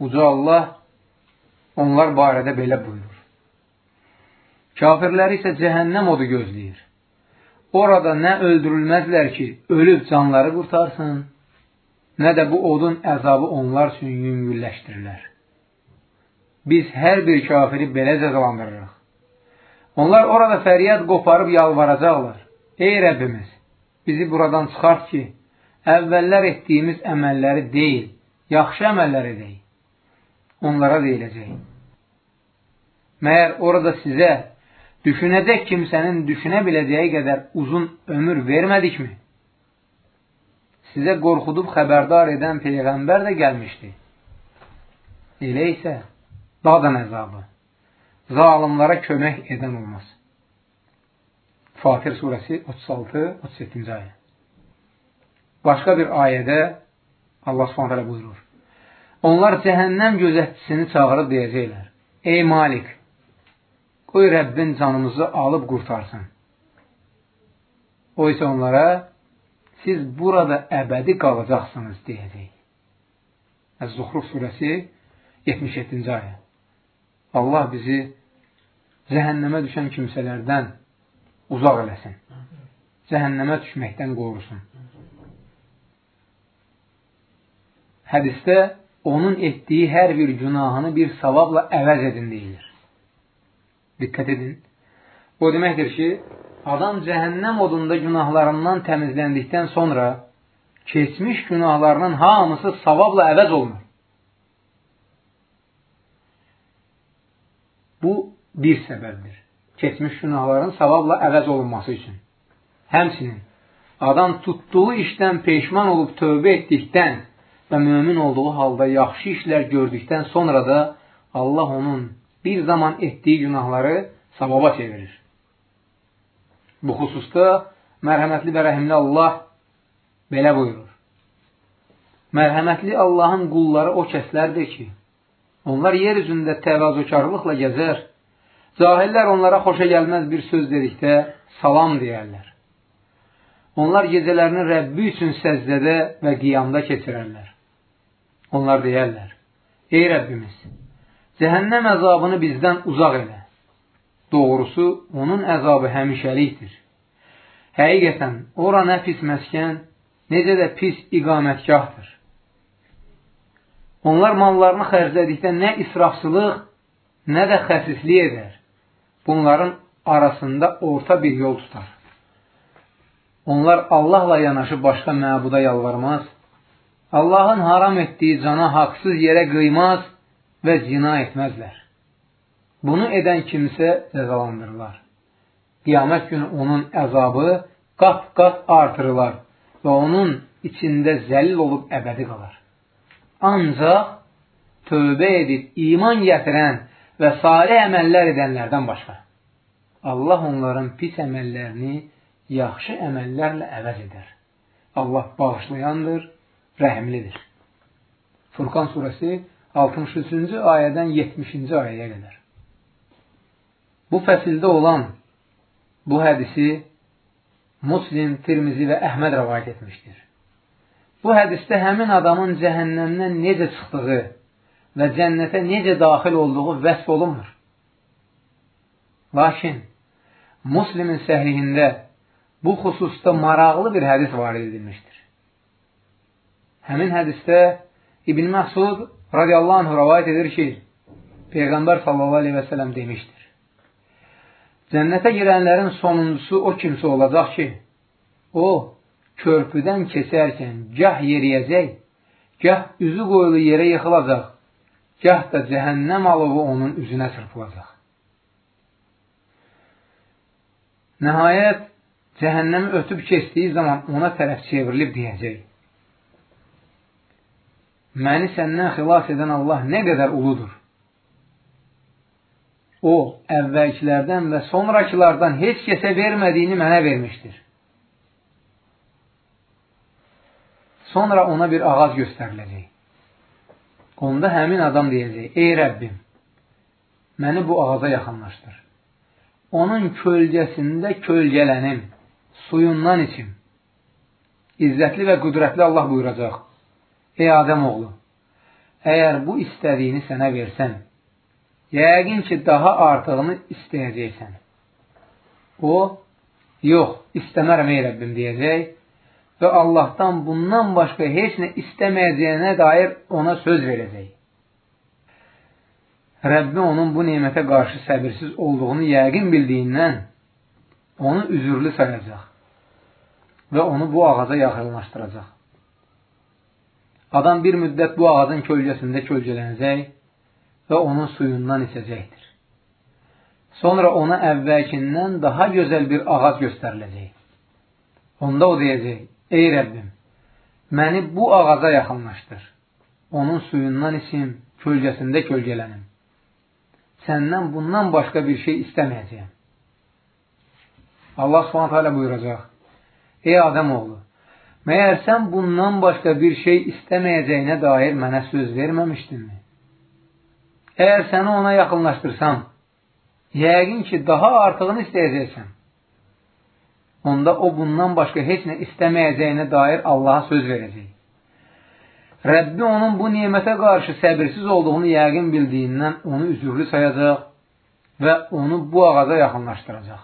Uca Allah onlar barədə belə buyurur. Kafirləri isə cəhənnəm odu gözləyir. Orada nə öldürülməzlər ki, ölüb canları qurtarsın, nə də bu odun əzabı onlar üçün yüngülləşdirilər. Biz hər bir kafiri belə cəzalandırırıq. Onlar orada fəryad qoparıb yalvaracaqlar. Ey Rəbbimiz, bizi buradan çıxart ki, əvvəllər etdiyimiz əməlləri deyil, yaxşı əməllər edək. Onlara deyiləcək. Məyər orada sizə düşünəcək kimsənin düşünə biləcəyi qədər uzun ömür vermədikmi? sizə qorxudub xəbərdar edən Peyğəmbər də gəlmişdi. Elə isə dadan əzabı, zalimlara kömək edən olmaz. Fatir surəsi 36-37-ci ayə. Başqa bir ayədə Allah s.ə. buyurur. Onlar cəhənnəm gözətçisini çağırıb deyəcəklər. Ey Malik, qoy Rəbbin canımızı alıb qurtarsın. O isə onlara siz burada əbədi qalacaqsınız deyəcək. Əz-Zuhruf surəsi 77-ci ayə. Allah bizi cəhənnəmə düşən kimsələrdən uzaq eləsin. Cəhənnəmə düşməkdən qorusun. Hədisdə onun etdiyi hər bir günahını bir savabla əvəz edin deyilir. Diqqət edin. O deməkdir ki, adam cəhənnəm odunda günahlarından təmizləndikdən sonra keçmiş günahlarının hamısı savabla əvəz olunur. Bu bir səbəbdir. Keçmiş günahların savabla əvəz olunması üçün. Həmsinin adam tutduğu işdən peşman olub tövbə etdikdən və mömin olduğu halda yaxşı işlər gördükdən sonra da Allah onun bir zaman etdiyi günahları savaba çevirir. Bu xüsusda mərhəmətli və rəhimli Allah belə buyurur. Mərhəmətli Allahın qulları o kəslərdir ki, onlar yer üzündə təvazökarlıqla gəzər, cahillər onlara xoşa gəlməz bir söz dedikdə salam deyərlər. Onlar gecələrini Rəbbi üçün səzdədə və qiyamda keçirərlər. Onlar deyərlər, Ey Rəbbimiz, cəhənnəm əzabını bizdən uzaq elə. Doğrusu, onun əzabı həmişəlikdir. Həqiqətən, ora nə pis məskən, necə də pis iqamətgahdır. Onlar mallarını xərclədikdə nə israfçılıq, nə də xəsislik edər. Bunların arasında orta bir yol tutar. Onlar Allahla yanaşı başqa məbuda yalvarmaz, Allahın haram etdiyi cana haqsız yerə qıymaz və zina etməzlər. Bunu edən kimsə cəzalandırırlar. Qiyamət günü onun əzabı qat-qat artırılar və onun içində zəlil olub əbədi qalar. Ancaq tövbə edib iman gətirən və salih əməllər edənlərdən başqa. Allah onların pis əməllərini yaxşı əməllərlə əvəz edər. Allah bağışlayandır, rəhimlidir. Furqan surəsi 63-cü ayədən 70-ci ayəyə qədər. Bu fəsildə olan bu hədisi Muslim, Tirmizi və Əhməd rəvayət etmişdir. Bu hədisdə həmin adamın cəhənnəmdən necə çıxdığı və cənnətə necə daxil olduğu vəsf olunmur. Lakin Muslimin səhihində bu xüsusda maraqlı bir hədis var edilmişdir. Həmin hədisdə İbn Məsud radiyallahu anh rəvayət edir ki, Peyğəmbər sallallahu aleyhi və sələm demişdir. Cənnətə girənlərin sonuncusu o kimsə olacaq ki, o, körpüdən keçərkən gah yeriyəcək, gah üzü qoyulu yerə yıxılacaq, gah da cəhənnəm alovu onun üzünə çırpılacaq. Nəhayət, cəhənnəmi ötüb keçdiyi zaman ona tərəf çevrilib deyəcək məni səndən xilas edən Allah nə qədər uludur. O, əvvəlkilərdən və sonrakılardan heç kəsə vermədiyini mənə vermişdir. Sonra ona bir ağac göstəriləcək. Onda həmin adam deyəcək, ey Rəbbim, məni bu ağaca yaxınlaşdır. Onun kölgəsində kölgələnim, suyundan içim. İzzətli və qüdrətli Allah buyuracaq. Ey Adəm oğlu, əgər bu istədiyini sənə versən, yəqin ki, daha artığını istəyəcəksən. O, yox, istəmərəm ey Rəbbim deyəcək və Allahdan bundan başqa heç nə istəməyəcəyinə dair ona söz verəcək. Rəbbi onun bu nemətə qarşı səbirsiz olduğunu yəqin bildiyindən onu üzürlü sayacaq və onu bu ağaca yaxınlaşdıracaq. Adam bir müddət bu ağacın kölgəsində kölgələnəcək və onun suyundan içəcəkdir. Sonra ona əvvəlkindən daha gözəl bir ağac göstəriləcək. Onda o deyəcək, ey Rəbbim, məni bu ağaca yaxınlaşdır. Onun suyundan içim, kölgəsində kölgələnim. Səndən bundan başqa bir şey istəməyəcəyəm. Allah subhanət hələ buyuracaq, ey Adəm oğlu, Məyər sən bundan başqa bir şey istəməyəcəyinə dair mənə söz verməmişdinmi? Əgər səni ona yaxınlaşdırsam, yəqin ki, daha artığını istəyəcəksən. Onda o bundan başqa heç nə istəməyəcəyinə dair Allaha söz verəcək. Rəbbi onun bu nimətə qarşı səbirsiz olduğunu yəqin bildiyindən onu üzürlü sayacaq və onu bu ağaca yaxınlaşdıracaq.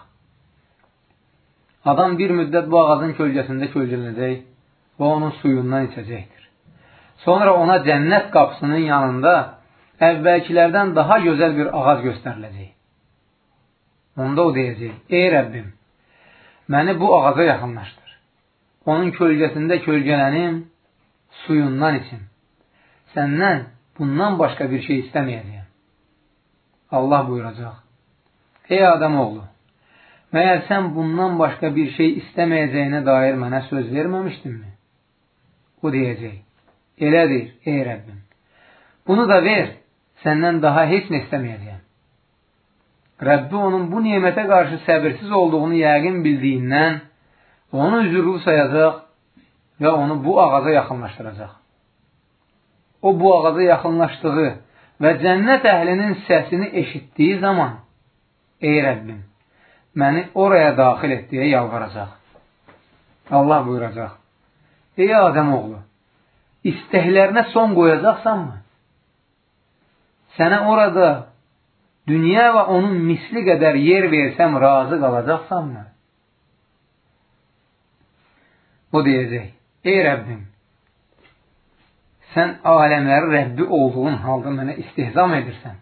Adam bir müddət bu ağacın kölgəsində kölgələnəcək və onun suyundan içəcəkdir. Sonra ona cənnət qapısının yanında əvvəlkilərdən daha gözəl bir ağac göstəriləcək. Onda o deyəcək, ey Rəbbim, məni bu ağaca yaxınlaşdır. Onun kölgəsində kölgələnim, suyundan içim. Səndən bundan başqa bir şey istəməyəcəyəm. Allah buyuracaq, ey Adam oğlu, məyər sən bundan başqa bir şey istəməyəcəyinə dair mənə söz verməmişdinmi? O deyəcək, elədir, ey Rəbbim. Bunu da ver, səndən daha heç nə istəməyəcəyəm. Rəbbi onun bu nemətə qarşı səbirsiz olduğunu yəqin bildiyindən onu üzürlü sayacaq və onu bu ağaca yaxınlaşdıracaq. O bu ağaca yaxınlaşdığı və cənnət əhlinin səsini eşitdiyi zaman Ey Rəbbim, məni oraya daxil et deyə yalvaracaq. Allah buyuracaq. Ey Adəm oğlu, istəklərinə son qoyacaqsanmı? Sənə orada dünya və onun misli qədər yer versəm razı qalacaqsanmı? O deyəcək, ey Rəbbim, sən aləmləri Rəbbi olduğun halda mənə istihzam edirsən.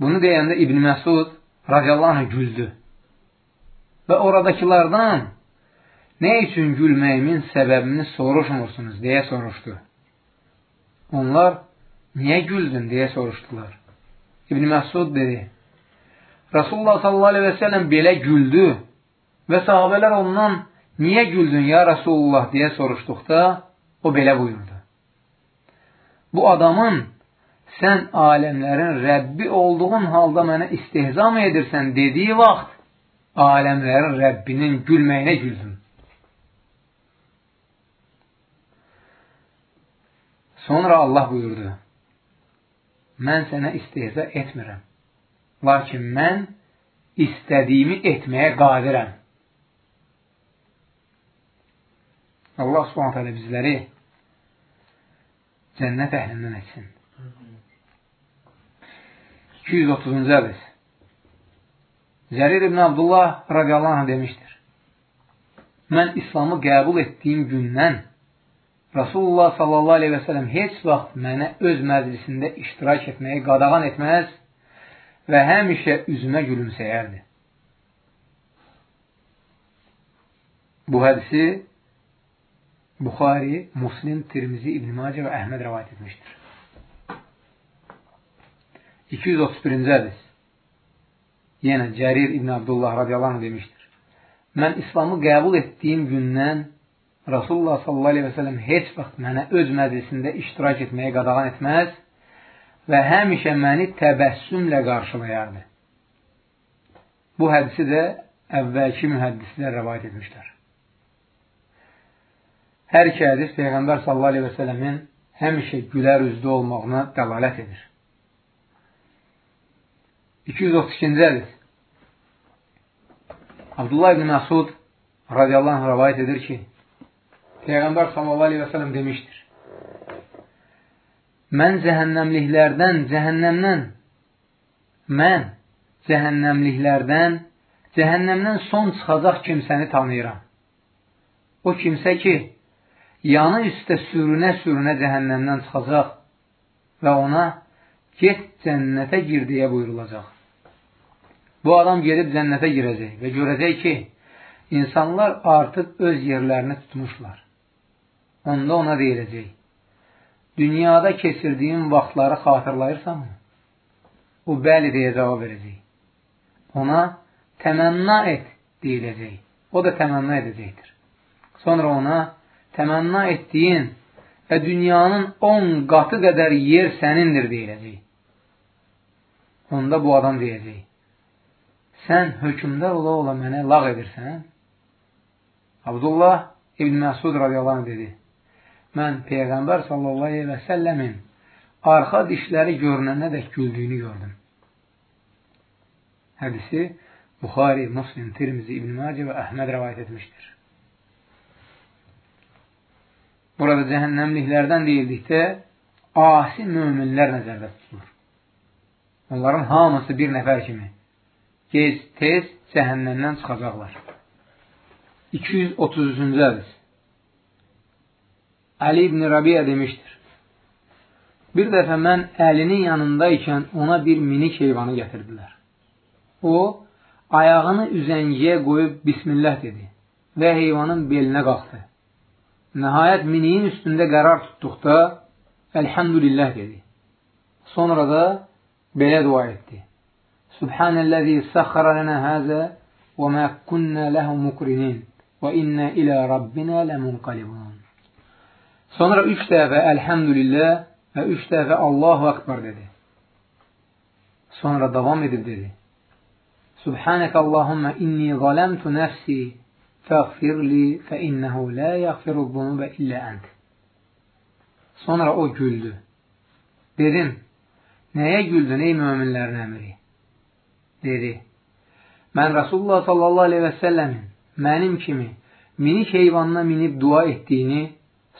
Bunu deyəndə İbn Məsud radiyallahu anh güldü və oradakılardan nə üçün gülməyimin səbəbini soruşmursunuz deyə soruşdu. Onlar niyə güldün deyə soruşdular. İbn Məsud dedi, Rasulullah sallallahu aleyhi və səlləm belə güldü və sahabələr ondan niyə güldün ya Rasulullah deyə soruşduqda o belə buyurdu. Bu adamın sən aləmlərin Rəbbi olduğun halda mənə istehzam edirsən dediyi vaxt aləmlərin Rəbbinin gülməyinə güldüm. Sonra Allah buyurdu, mən sənə istehza etmirəm. Lakin mən istədiyimi etməyə qadirəm. Allah subhanət hələ bizləri cənnət əhlindən etsin. 230-cu hədis Zərir ibn Abdullah radiyallahu anh demişdir. Mən İslamı qəbul etdiyim gündən Rasulullah sallallahu aleyhi və sələm heç vaxt mənə öz məclisində iştirak etməyi qadağan etməz və həmişə üzümə gülümsəyərdi. Bu hədisi Buxari, Muslim, Tirmizi, İbn-i Macə və Əhməd rəvayət etmişdir. 231-ci hədis Yenə Cərir İbn Abdullah radiyallahu demişdir. Mən İslamı qəbul etdiyim gündən Rasulullah sallallahu aleyhi və sələm heç vaxt mənə öz məclisində iştirak etməyə qadağan etməz və həmişə məni təbəssümlə qarşılayardı. Bu hədisi də əvvəlki mühəddislər rəvayət etmişlər. Hər iki hədis Peyğəmbər sallallahu aleyhi və sələmin həmişə gülər üzlü olmağına dəlalət edir. 232-ci hədis Abdullah ibn Məsud radiyallahu anh rəvayət edir ki, Peyğəmbər sallallahu aleyhi və sələm demişdir. Mən cəhənnəmliklərdən, cəhənnəmdən, mən cəhənnəmliklərdən, cəhənnəmdən son çıxacaq kimsəni tanıyıram. O kimsə ki, yanı üstə sürünə-sürünə cəhənnəmdən çıxacaq və ona get cənnətə gir deyə buyurulacaq. Bu adam gedib cənnətə girəcək və görəcək ki, insanlar artıq öz yerlərini tutmuşlar onda ona deyiləcək. Dünyada keçirdiyim vaxtları xatırlayırsanmı? O bəli deyə cavab verəcək. Ona təmənna et deyiləcək. O da təmənna edəcəkdir. Sonra ona təmənna etdiyin və dünyanın 10 qatı qədər yer sənindir deyiləcək. Onda bu adam deyəcək. Sən hökmdar ola ola mənə lağ edirsən? Abdullah İbn Məsud radiyallahu anh dedi mən Peyğəmbər sallallahu aleyhi və səlləmin arxa dişləri görünənə dək güldüyünü gördüm. Hədisi Buxari, Muslim, Tirmizi, İbn-i Macə və Əhməd rəvayət etmişdir. Burada cəhənnəmliklərdən deyildikdə asi möminlər nəzərdə tutulur. Onların hamısı bir nəfər kimi gec, tez cəhənnəmdən çıxacaqlar. 233-cü hədis Əli ibn Rabiyə demişdir. Bir dəfə mən əlinin yanında ikən ona bir minik heyvanı gətirdilər. O, ayağını üzəngiyə qoyub Bismillah dedi və heyvanın belinə qalxdı. Nəhayət miniyin üstündə qərar tutduqda Elhamdülillah dedi. Sonra da belə dua etdi. Subhanəl-ləzi səxərə lənə həzə və mə kunnə ləhu mukrinin və innə ilə Rabbinə ləmunqalibun. Sonra üç dəfə Əlhəmdülillah və üç dəfə Allahu Akbar dedi. Sonra davam edib dedi. Subhanək Allahumma inni zaləmtu nəfsi fəğfirli fə innəhu lə yəğfiru zunubə illə ənt. Sonra o güldü. Dedim, nəyə güldün ey müminlərin əmri? Dedi, mən Rasulullah sallallahu aleyhi və səlləmin mənim kimi minik heyvanına minib dua etdiyini,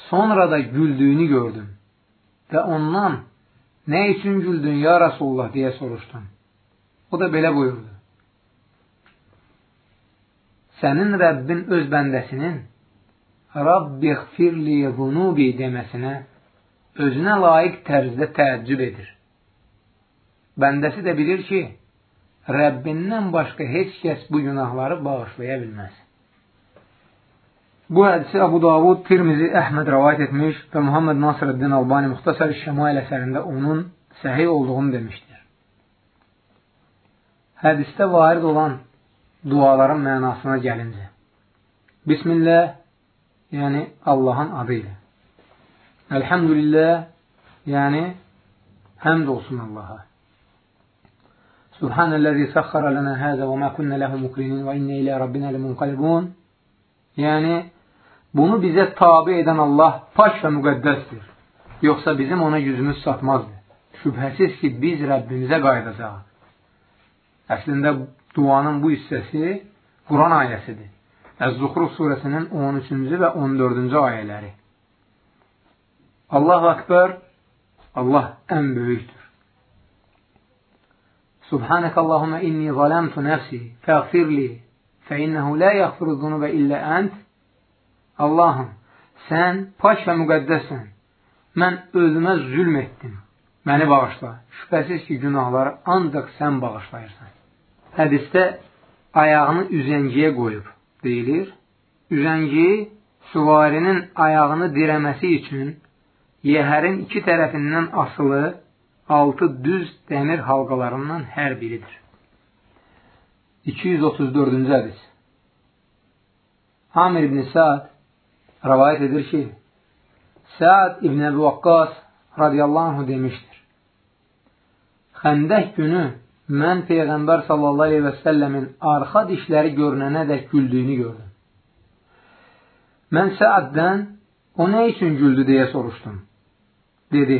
sonra da güldüyünü gördüm. Və ondan, nə üçün güldün ya Rasulullah deyə soruşdum. O da belə buyurdu. Sənin Rəbbin öz bəndəsinin Rabbi xfirli zunubi deməsinə özünə layiq tərzdə təəccüb edir. Bəndəsi də bilir ki, Rəbbindən başqa heç kəs bu günahları bağışlaya bilməz. Bu hədisi Abu Davud, Tirmizi, Əhməd rəvayət etmiş və Muhammed Nasrəddin Albani Muxtasar Şəmail əsərində onun səhi olduğunu demişdir. Hədisdə varid olan duaların mənasına gəlincə. Bismillah, yəni Allahın adı ilə. Elhamdülillah, yəni həmd olsun Allaha. Subhanəl-ləzi səxxara lənə həzə və mə künnə ləhu mukrinin və innə ilə Rabbinə ləmunqalibun. Yəni, bunu bizə tabi edən Allah paç və müqəddəsdir. Yoxsa bizim ona yüzümüz satmazdır. Şübhəsiz ki, biz Rəbbimizə qayıdacaq. Əslində, duanın bu hissəsi Quran ayəsidir. Əz-Zuxruf surəsinin 13-cü və 14-cü ayələri. Allahu Akbar, Allah ən böyükdür. Subhanək Allahumma inni zaləmtu nəfsi, fəğfirli, fə innəhu lə yəğfiru zunubə illə ənt. Allahım, sən paç və müqəddəsən. Mən özümə zülm etdim. Məni bağışla. Şübhəsiz ki, günahları ancaq sən bağışlayırsan. Hədistə ayağını üzəngiyə qoyub deyilir. Üzəngi süvarinin ayağını dirəməsi üçün yəhərin iki tərəfindən asılı altı düz dəmir halqalarından hər biridir. 234-cü hədis Amir ibn Sa'd rəvayət edir ki, Sa'd ibn Əbu Vaqqas radiyallahu anh demişdir. Xəndək günü mən Peyğəmbər sallallahu aleyhi və səlləmin arxa dişləri görünənə dək güldüyünü gördüm. Mən Səaddən o nə üçün güldü deyə soruşdum dedi,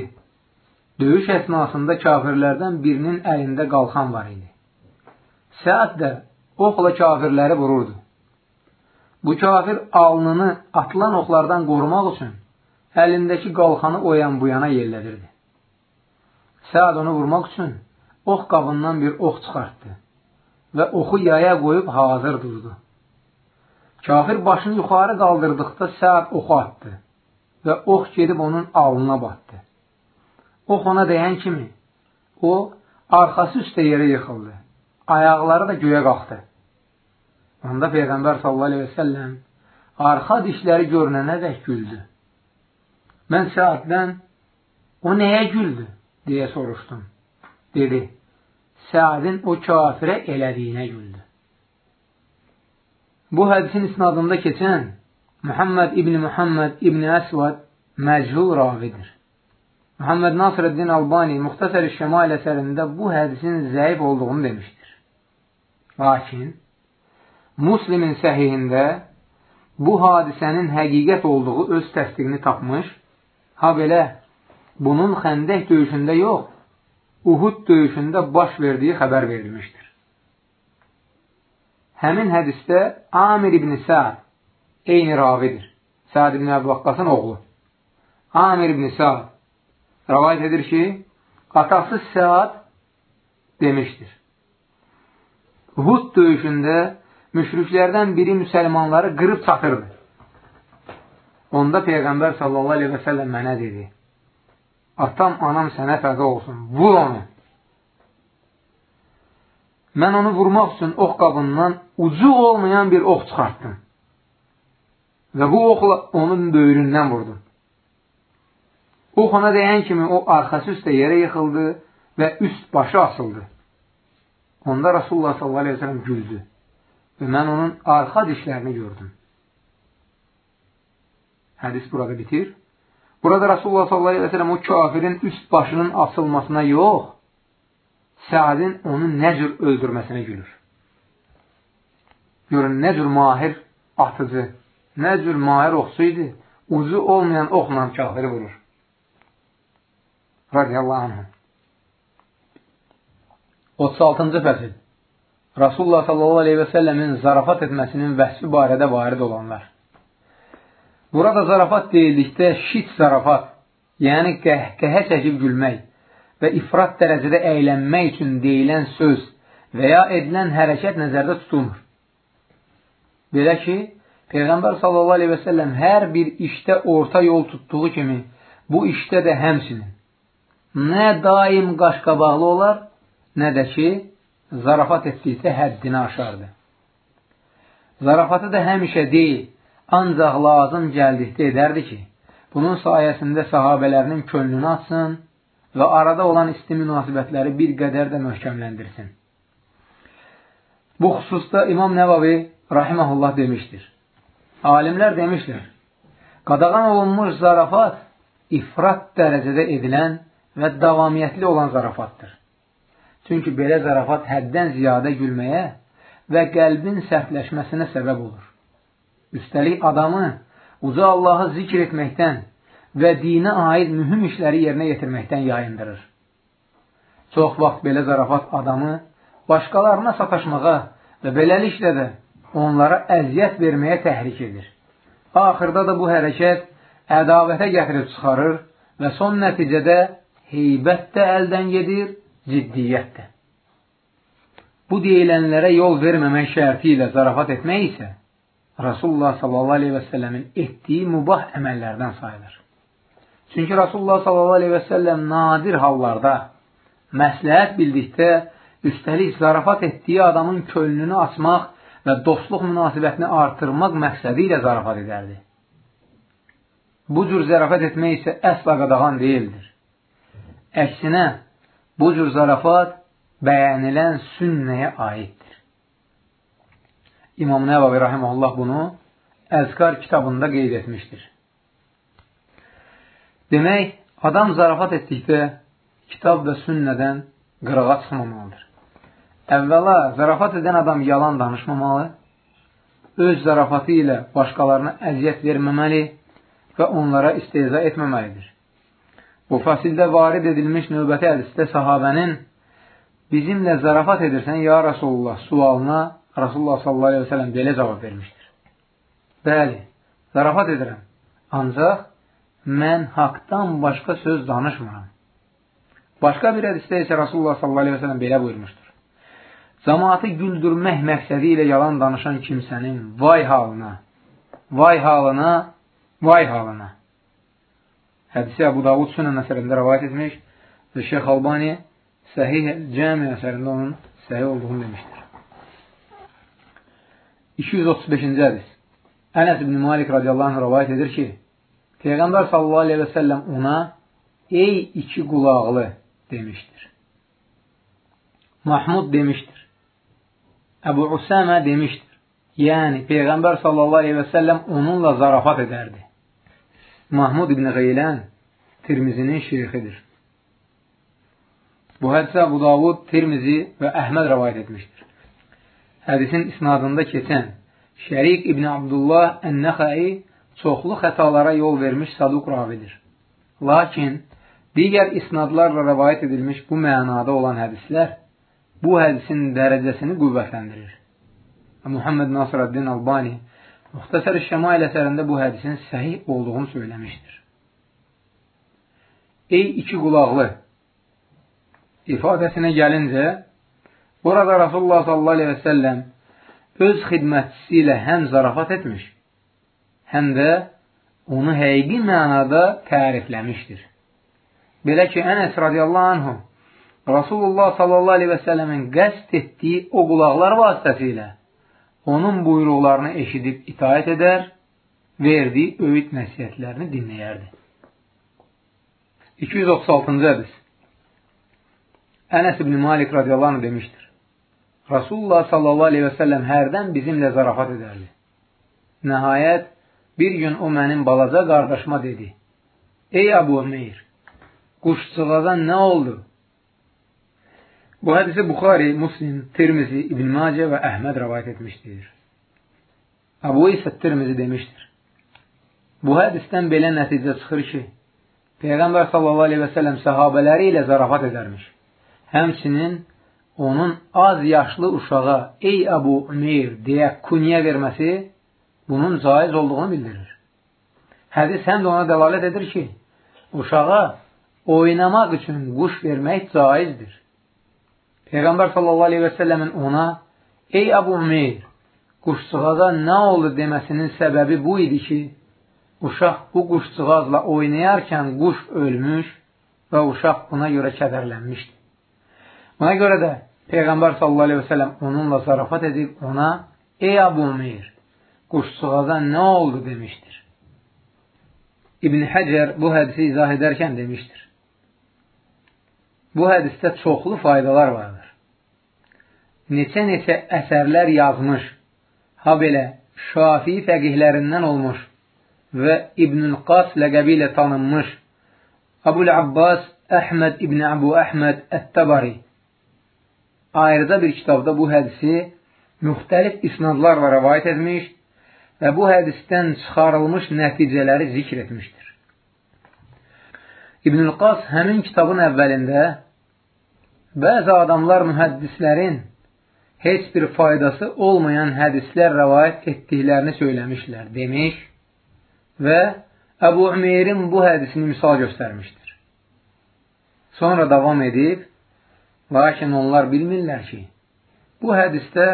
döyüş əsnasında kafirlərdən birinin əlində qalxan var idi. Səad də oxla kafirləri vururdu. Bu kafir alnını atılan oxlardan qorumaq üçün əlindəki qalxanı o yan bu yana yerlədirdi. Səad onu vurmaq üçün ox qabından bir ox çıxartdı və oxu yaya qoyub hazır durdu. Kafir başını yuxarı qaldırdıqda Səad oxu atdı və ox gedib onun alnına batdı. Ox ona dəyən kimi o arxası üstə yerə yıxıldı. Ayaqları da göyə qalxdı. Onda Peyğəmbər səlləm arxa dişləri görünənə dək güldü. Mən Səaddən o nəyə güldü? deyə soruşdum. Dedi, Səadin o kafirə elədiyinə güldü. Bu hədisin isnadında keçən Muhammed İbni Muhammed İbni Əsvad məchul ravidir. Muhammed Nasrəddin Albani Muxtasər-i Şəmail əsərində bu hədisin zəif olduğunu demişdir. Lakin Muslimin səhihində bu hadisənin həqiqət olduğu öz təsdiqini tapmış, ha belə bunun xəndək döyüşündə yox, Uhud döyüşündə baş verdiyi xəbər verilmişdir. Həmin hədisdə Amir ibn Sa'd eyni ravidir. Sa'd ibn Əbu Vaqqasın oğlu. Amir ibn Sa'd rəvayət edir ki, atası Səad demişdir. Hud döyüşündə müşriklərdən biri müsəlmanları qırıb çatırdı. Onda Peyğəmbər sallallahu aleyhi və səlləm mənə dedi, atam, anam sənə fədə olsun, vur onu. Mən onu vurmaq üçün ox qabından ucu olmayan bir ox çıxartdım. Və bu oxla onun böyründən vurdum. O xana dəyən kimi o arxası üstə yerə yıxıldı və üst başı asıldı. Onda Rasulullah s.a.v. güldü və mən onun arxa dişlərini gördüm. Hədis burada bitir. Burada Rasulullah s.a.v. o kafirin üst başının asılmasına yox, Səadin onu nə cür öldürməsinə gülür. Görün, nə cür mahir atıcı, nə cür mahir oxçu idi, ucu olmayan oxla kafiri vurur. Radiyallahu anh. 36-cı fəsil Rasulullah səlləmin zarafat etməsinin vəhsi barədə varid olanlar. Burada zarafat deyildikdə şit zarafat, yəni qəhqəhə çəkib gülmək və ifrat dərəcədə əylənmək üçün deyilən söz və ya edilən hərəkət nəzərdə tutulmur. Belə ki, Peyğəmbər səlləm hər bir işdə orta yol tutduğu kimi, bu işdə də həmsinin. Nə daim qaşqabaqlı olar, nə də ki, zarafat etdikdə həddini aşardı. Zarafatı da həmişə deyil, ancaq lazım gəldikdə edərdi ki, bunun sayəsində sahabələrinin könlünü açsın və arada olan isti münasibətləri bir qədər də möhkəmləndirsin. Bu xüsusda İmam Nəvavi rahiməhullah demişdir. Alimlər demişlər, qadağan olunmuş zarafat ifrat dərəcədə edilən və davamiyyətli olan zarafatdır. Çünki belə zarafat həddən ziyadə gülməyə və qəlbin sərtləşməsinə səbəb olur. Üstəlik adamı uca Allahı zikr etməkdən və dinə aid mühüm işləri yerinə yetirməkdən yayındırır. Çox vaxt belə zarafat adamı başqalarına sataşmağa və beləliklə də onlara əziyyət verməyə təhrik edir. Axırda da bu hərəkət ədavətə gətirib çıxarır və son nəticədə heybət də əldən gedir, ciddiyyət də. Bu deyilənlərə yol verməmək şərti ilə zarafat etmək isə Rasulullah sallallahu aleyhi və səlləmin etdiyi mübah əməllərdən sayılır. Çünki Rasulullah s.a.v. nadir hallarda məsləhət bildikdə, üstəlik zarafat etdiyi adamın könlünü açmaq və dostluq münasibətini artırmaq məqsədi ilə zarafat edərdi. Bu cür zarafat etmək isə əsla qadağan deyildir. Əksinə, bu cür zarafat bəyənilən sünnəyə aiddir. İmam Nəvavi Rahimullah bunu Əzkar kitabında qeyd etmişdir. Demək, adam zarafat etdikdə kitab və sünnədən qırağa çıxmamalıdır. Əvvəla, zarafat edən adam yalan danışmamalı, öz zarafatı ilə başqalarına əziyyət verməməli və onlara isteza etməməlidir. Bu fasildə varid edilmiş növbəti hədisdə sahabənin bizimlə zarafat edirsən, ya Rasulullah sualına Rasulullah sallallahu aleyhi ve sellem belə cavab vermişdir. Bəli, zarafat edirəm, ancaq mən haqdan başqa söz danışmıram. Başqa bir hədisdə isə Rasulullah s.a.v. belə buyurmuşdur. Cəmaatı güldürmək məqsədi ilə yalan danışan kimsənin vay halına, vay halına, vay halına. Hədisi Əbu Davud Sünən əsərində rəvayət etmiş və Şeyx Albani Səhih Cəmi əsərində onun səhih olduğunu demişdir. 235-ci hədis Ənəs ibn Malik radiyallahu anh rəvayət edir ki, Peyğəmbər sallallahu aleyhi və səlləm ona ey iki qulaqlı demişdir. Mahmud demişdir. Əbu Usamə demişdir. Yəni, Peyğəmbər sallallahu aleyhi və səlləm onunla zarafat edərdi. Mahmud ibn Qeylən Tirmizinin şeyxidir. Bu hədisə Abu Davud, Tirmizi və Əhməd rəvayət etmişdir. Hədisin isnadında keçən Şərik ibn Abdullah Ən-Nəxəi çoxlu xətalara yol vermiş saduq ravidir. Lakin digər isnadlarla rəvayət edilmiş bu mənada olan hədislər bu hədisin dərəcəsini qüvvətləndirir. Muhammed Nasraddin Albani Muxtasar Şəmail əsərində bu hədisin səhih olduğunu söyləmişdir. Ey iki qulaqlı ifadəsinə gəlincə, burada Rasulullah sallallahu aleyhi və səlləm öz xidmətçisi ilə həm zarafat etmiş, həm də onu həqiqi mənada tərifləmişdir. Belə ki, Ənəs radiyallahu anhu Rasulullah sallallahu aleyhi və sələmin qəst etdiyi o qulaqlar vasitəsilə onun buyruqlarını eşidib itaət edər, verdiyi öyüd nəsiyyətlərini dinləyərdi. 236-cı hədis Ənəs ibn Malik radiyallahu anh demişdir. Rasulullah sallallahu aleyhi və səlləm hərdən bizimlə zarafat edərdi. Nəhayət, Bir gün o mənim balaca qardaşıma dedi, Ey Əbu Meyr, quşçuğaza nə oldu? Bu hədisi Buxari, Muslim, Tirmizi, İbn Macə və Əhməd rəvayət etmişdir. Əbu İsə Tirmizi demişdir. Bu hədisdən belə nəticə çıxır ki, Peyğəmbər sallallahu aleyhi və səlləm səhabələri ilə zarafat edərmiş. Həmçinin onun az yaşlı uşağa ey Əbu Ümeyr deyə kuniyə verməsi bunun caiz olduğunu bildirir. Hədis həm də ona dəlalət edir ki, uşağa oynamaq üçün quş vermək caizdir. Peyğəmbər sallallahu aleyhi və səlləmin ona Ey Əbu Umeyr, quşçuğaza nə oldu deməsinin səbəbi bu idi ki, uşaq bu quşçuğazla oynayarkən quş ölmüş və uşaq buna görə kədərlənmişdi. Buna görə də Peyğəmbər sallallahu aleyhi və səlləm onunla zarafat edib ona Ey Əbu Umeyr, quşçuğaza nə oldu demişdir. İbn Həcər bu hədisi izah edərkən demişdir. Bu hədisdə çoxlu faydalar vardır. Neçə-neçə əsərlər yazmış, ha belə Şafii fəqihlərindən olmuş və İbnül Qas ləqəbi ilə tanınmış Abul Abbas Əhməd İbn Əbu Əhməd Ət-Təbari ayrıca bir kitabda bu hədisi müxtəlif isnadlarla rəvayət etmiş və bu hədisdən çıxarılmış nəticələri zikr etmişdir. İbnül Qas həmin kitabın əvvəlində bəzi adamlar mühəddislərin heç bir faydası olmayan hədislər rəvayət etdiklərini söyləmişlər, demiş və Əbu Ümeyrin bu hədisini misal göstərmişdir. Sonra davam edib, lakin onlar bilmirlər ki, bu hədisdə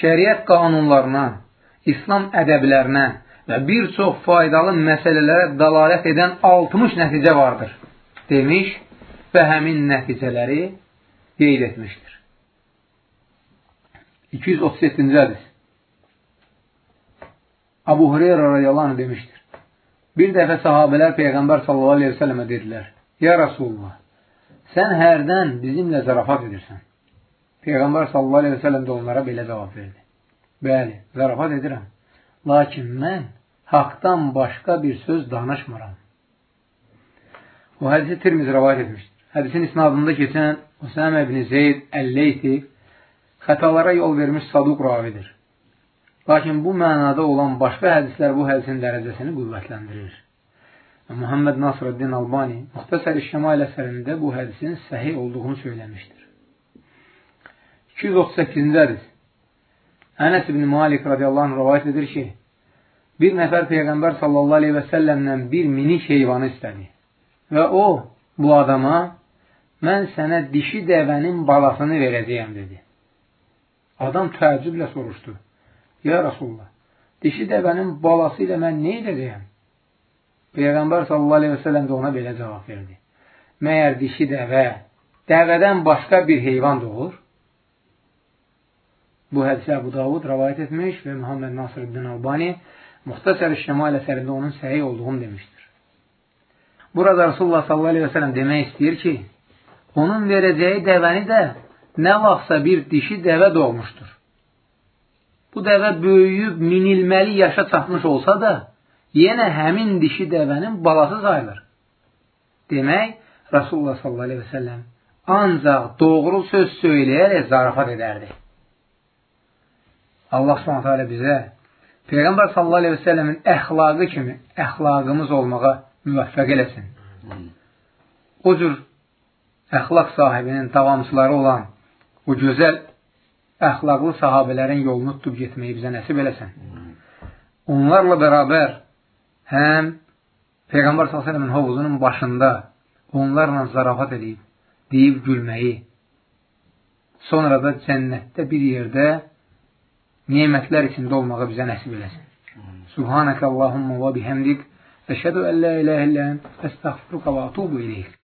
şəriət qanunlarına, İslam ədəblərinə və bir çox faydalı məsələlərə dalalət edən 60 nəticə vardır, demiş və həmin nəticələri qeyd etmişdir. 237-ci hədis Abu Hureyra radiyallahu demişdir. Bir dəfə sahabələr Peyğəmbər sallallahu aleyhi ve səlləmə dedilər, Ya Rasulullah, sən hərdən bizimlə zarafat edirsən. Peyğəmbər sallallahu aleyhi ve səlləm də onlara belə cavab verdi. Bəli, zarafat edirəm. Lakin mən haqdan başqa bir söz danışmıram. O hədisi Tirmiz rəvayət etmişdir. Hədisin isnadında keçən Usəmə ibn Zeyd Əlleyti xətalara yol vermiş saduq ravidir. Lakin bu mənada olan başqa hədislər bu hədisin dərəcəsini qüvvətləndirir. Muhammed Nasrəddin Albani Muxtəsər-i Şəmail əsərində bu hədisin səhih olduğunu söyləmişdir. 238-ci hədis Ənəs ibn Malik radiyallahu anh rəvayət edir ki, bir nəfər Peyğəmbər sallallahu aleyhi və səlləmdən bir minik heyvanı istədi və o, bu adama mən sənə dişi dəvənin balasını verəcəyəm, dedi. Adam təəccüblə soruşdu. Ya Rasulullah, dişi dəvənin balası ilə mən nə edəcəyəm? Peyğəmbər sallallahu aleyhi və sələm də ona belə cavab verdi. Məyər dişi dəvə dəvədən başqa bir heyvan doğur? Bu hədisə Əbu Davud rəvayət etmiş və Muhammed Nasir ibn Albani Muxtasər-i Şəmal əsərində onun səhi olduğunu demişdir. Burada Rasulullah sallallahu aleyhi və sələm demək istəyir ki, onun verəcəyi dəvəni də nə vaxtsa bir dişi dəvə doğmuşdur. Bu dəvə böyüyüb minilməli yaşa çatmış olsa da, yenə həmin dişi dəvənin balası sayılır. Demək, Rasulullah sallallahu aleyhi və səlləm ancaq doğru söz söyləyərək zarafat edərdi. Allah subhanətə alə bizə Peyğəmbər sallallahu aleyhi və səlləmin əxlaqı kimi əxlaqımız olmağa müvəffəq eləsin. O cür əxlaq sahibinin davamçıları olan o gözəl əxlaqlı sahabələrin yolunu tutub getməyi bizə nəsib eləsin. Onlarla bərabər həm Peyğəmbər s.ə.v-in hovuzunun başında onlarla zarafat edib, deyib gülməyi, sonra da cənnətdə bir yerdə nemətlər içində olmağı bizə nəsib eləsin. Subhanəkə Allahumma və bihəmdik Əşhədü ən la iləhə illən əstəğfiruka və atubu ileyk.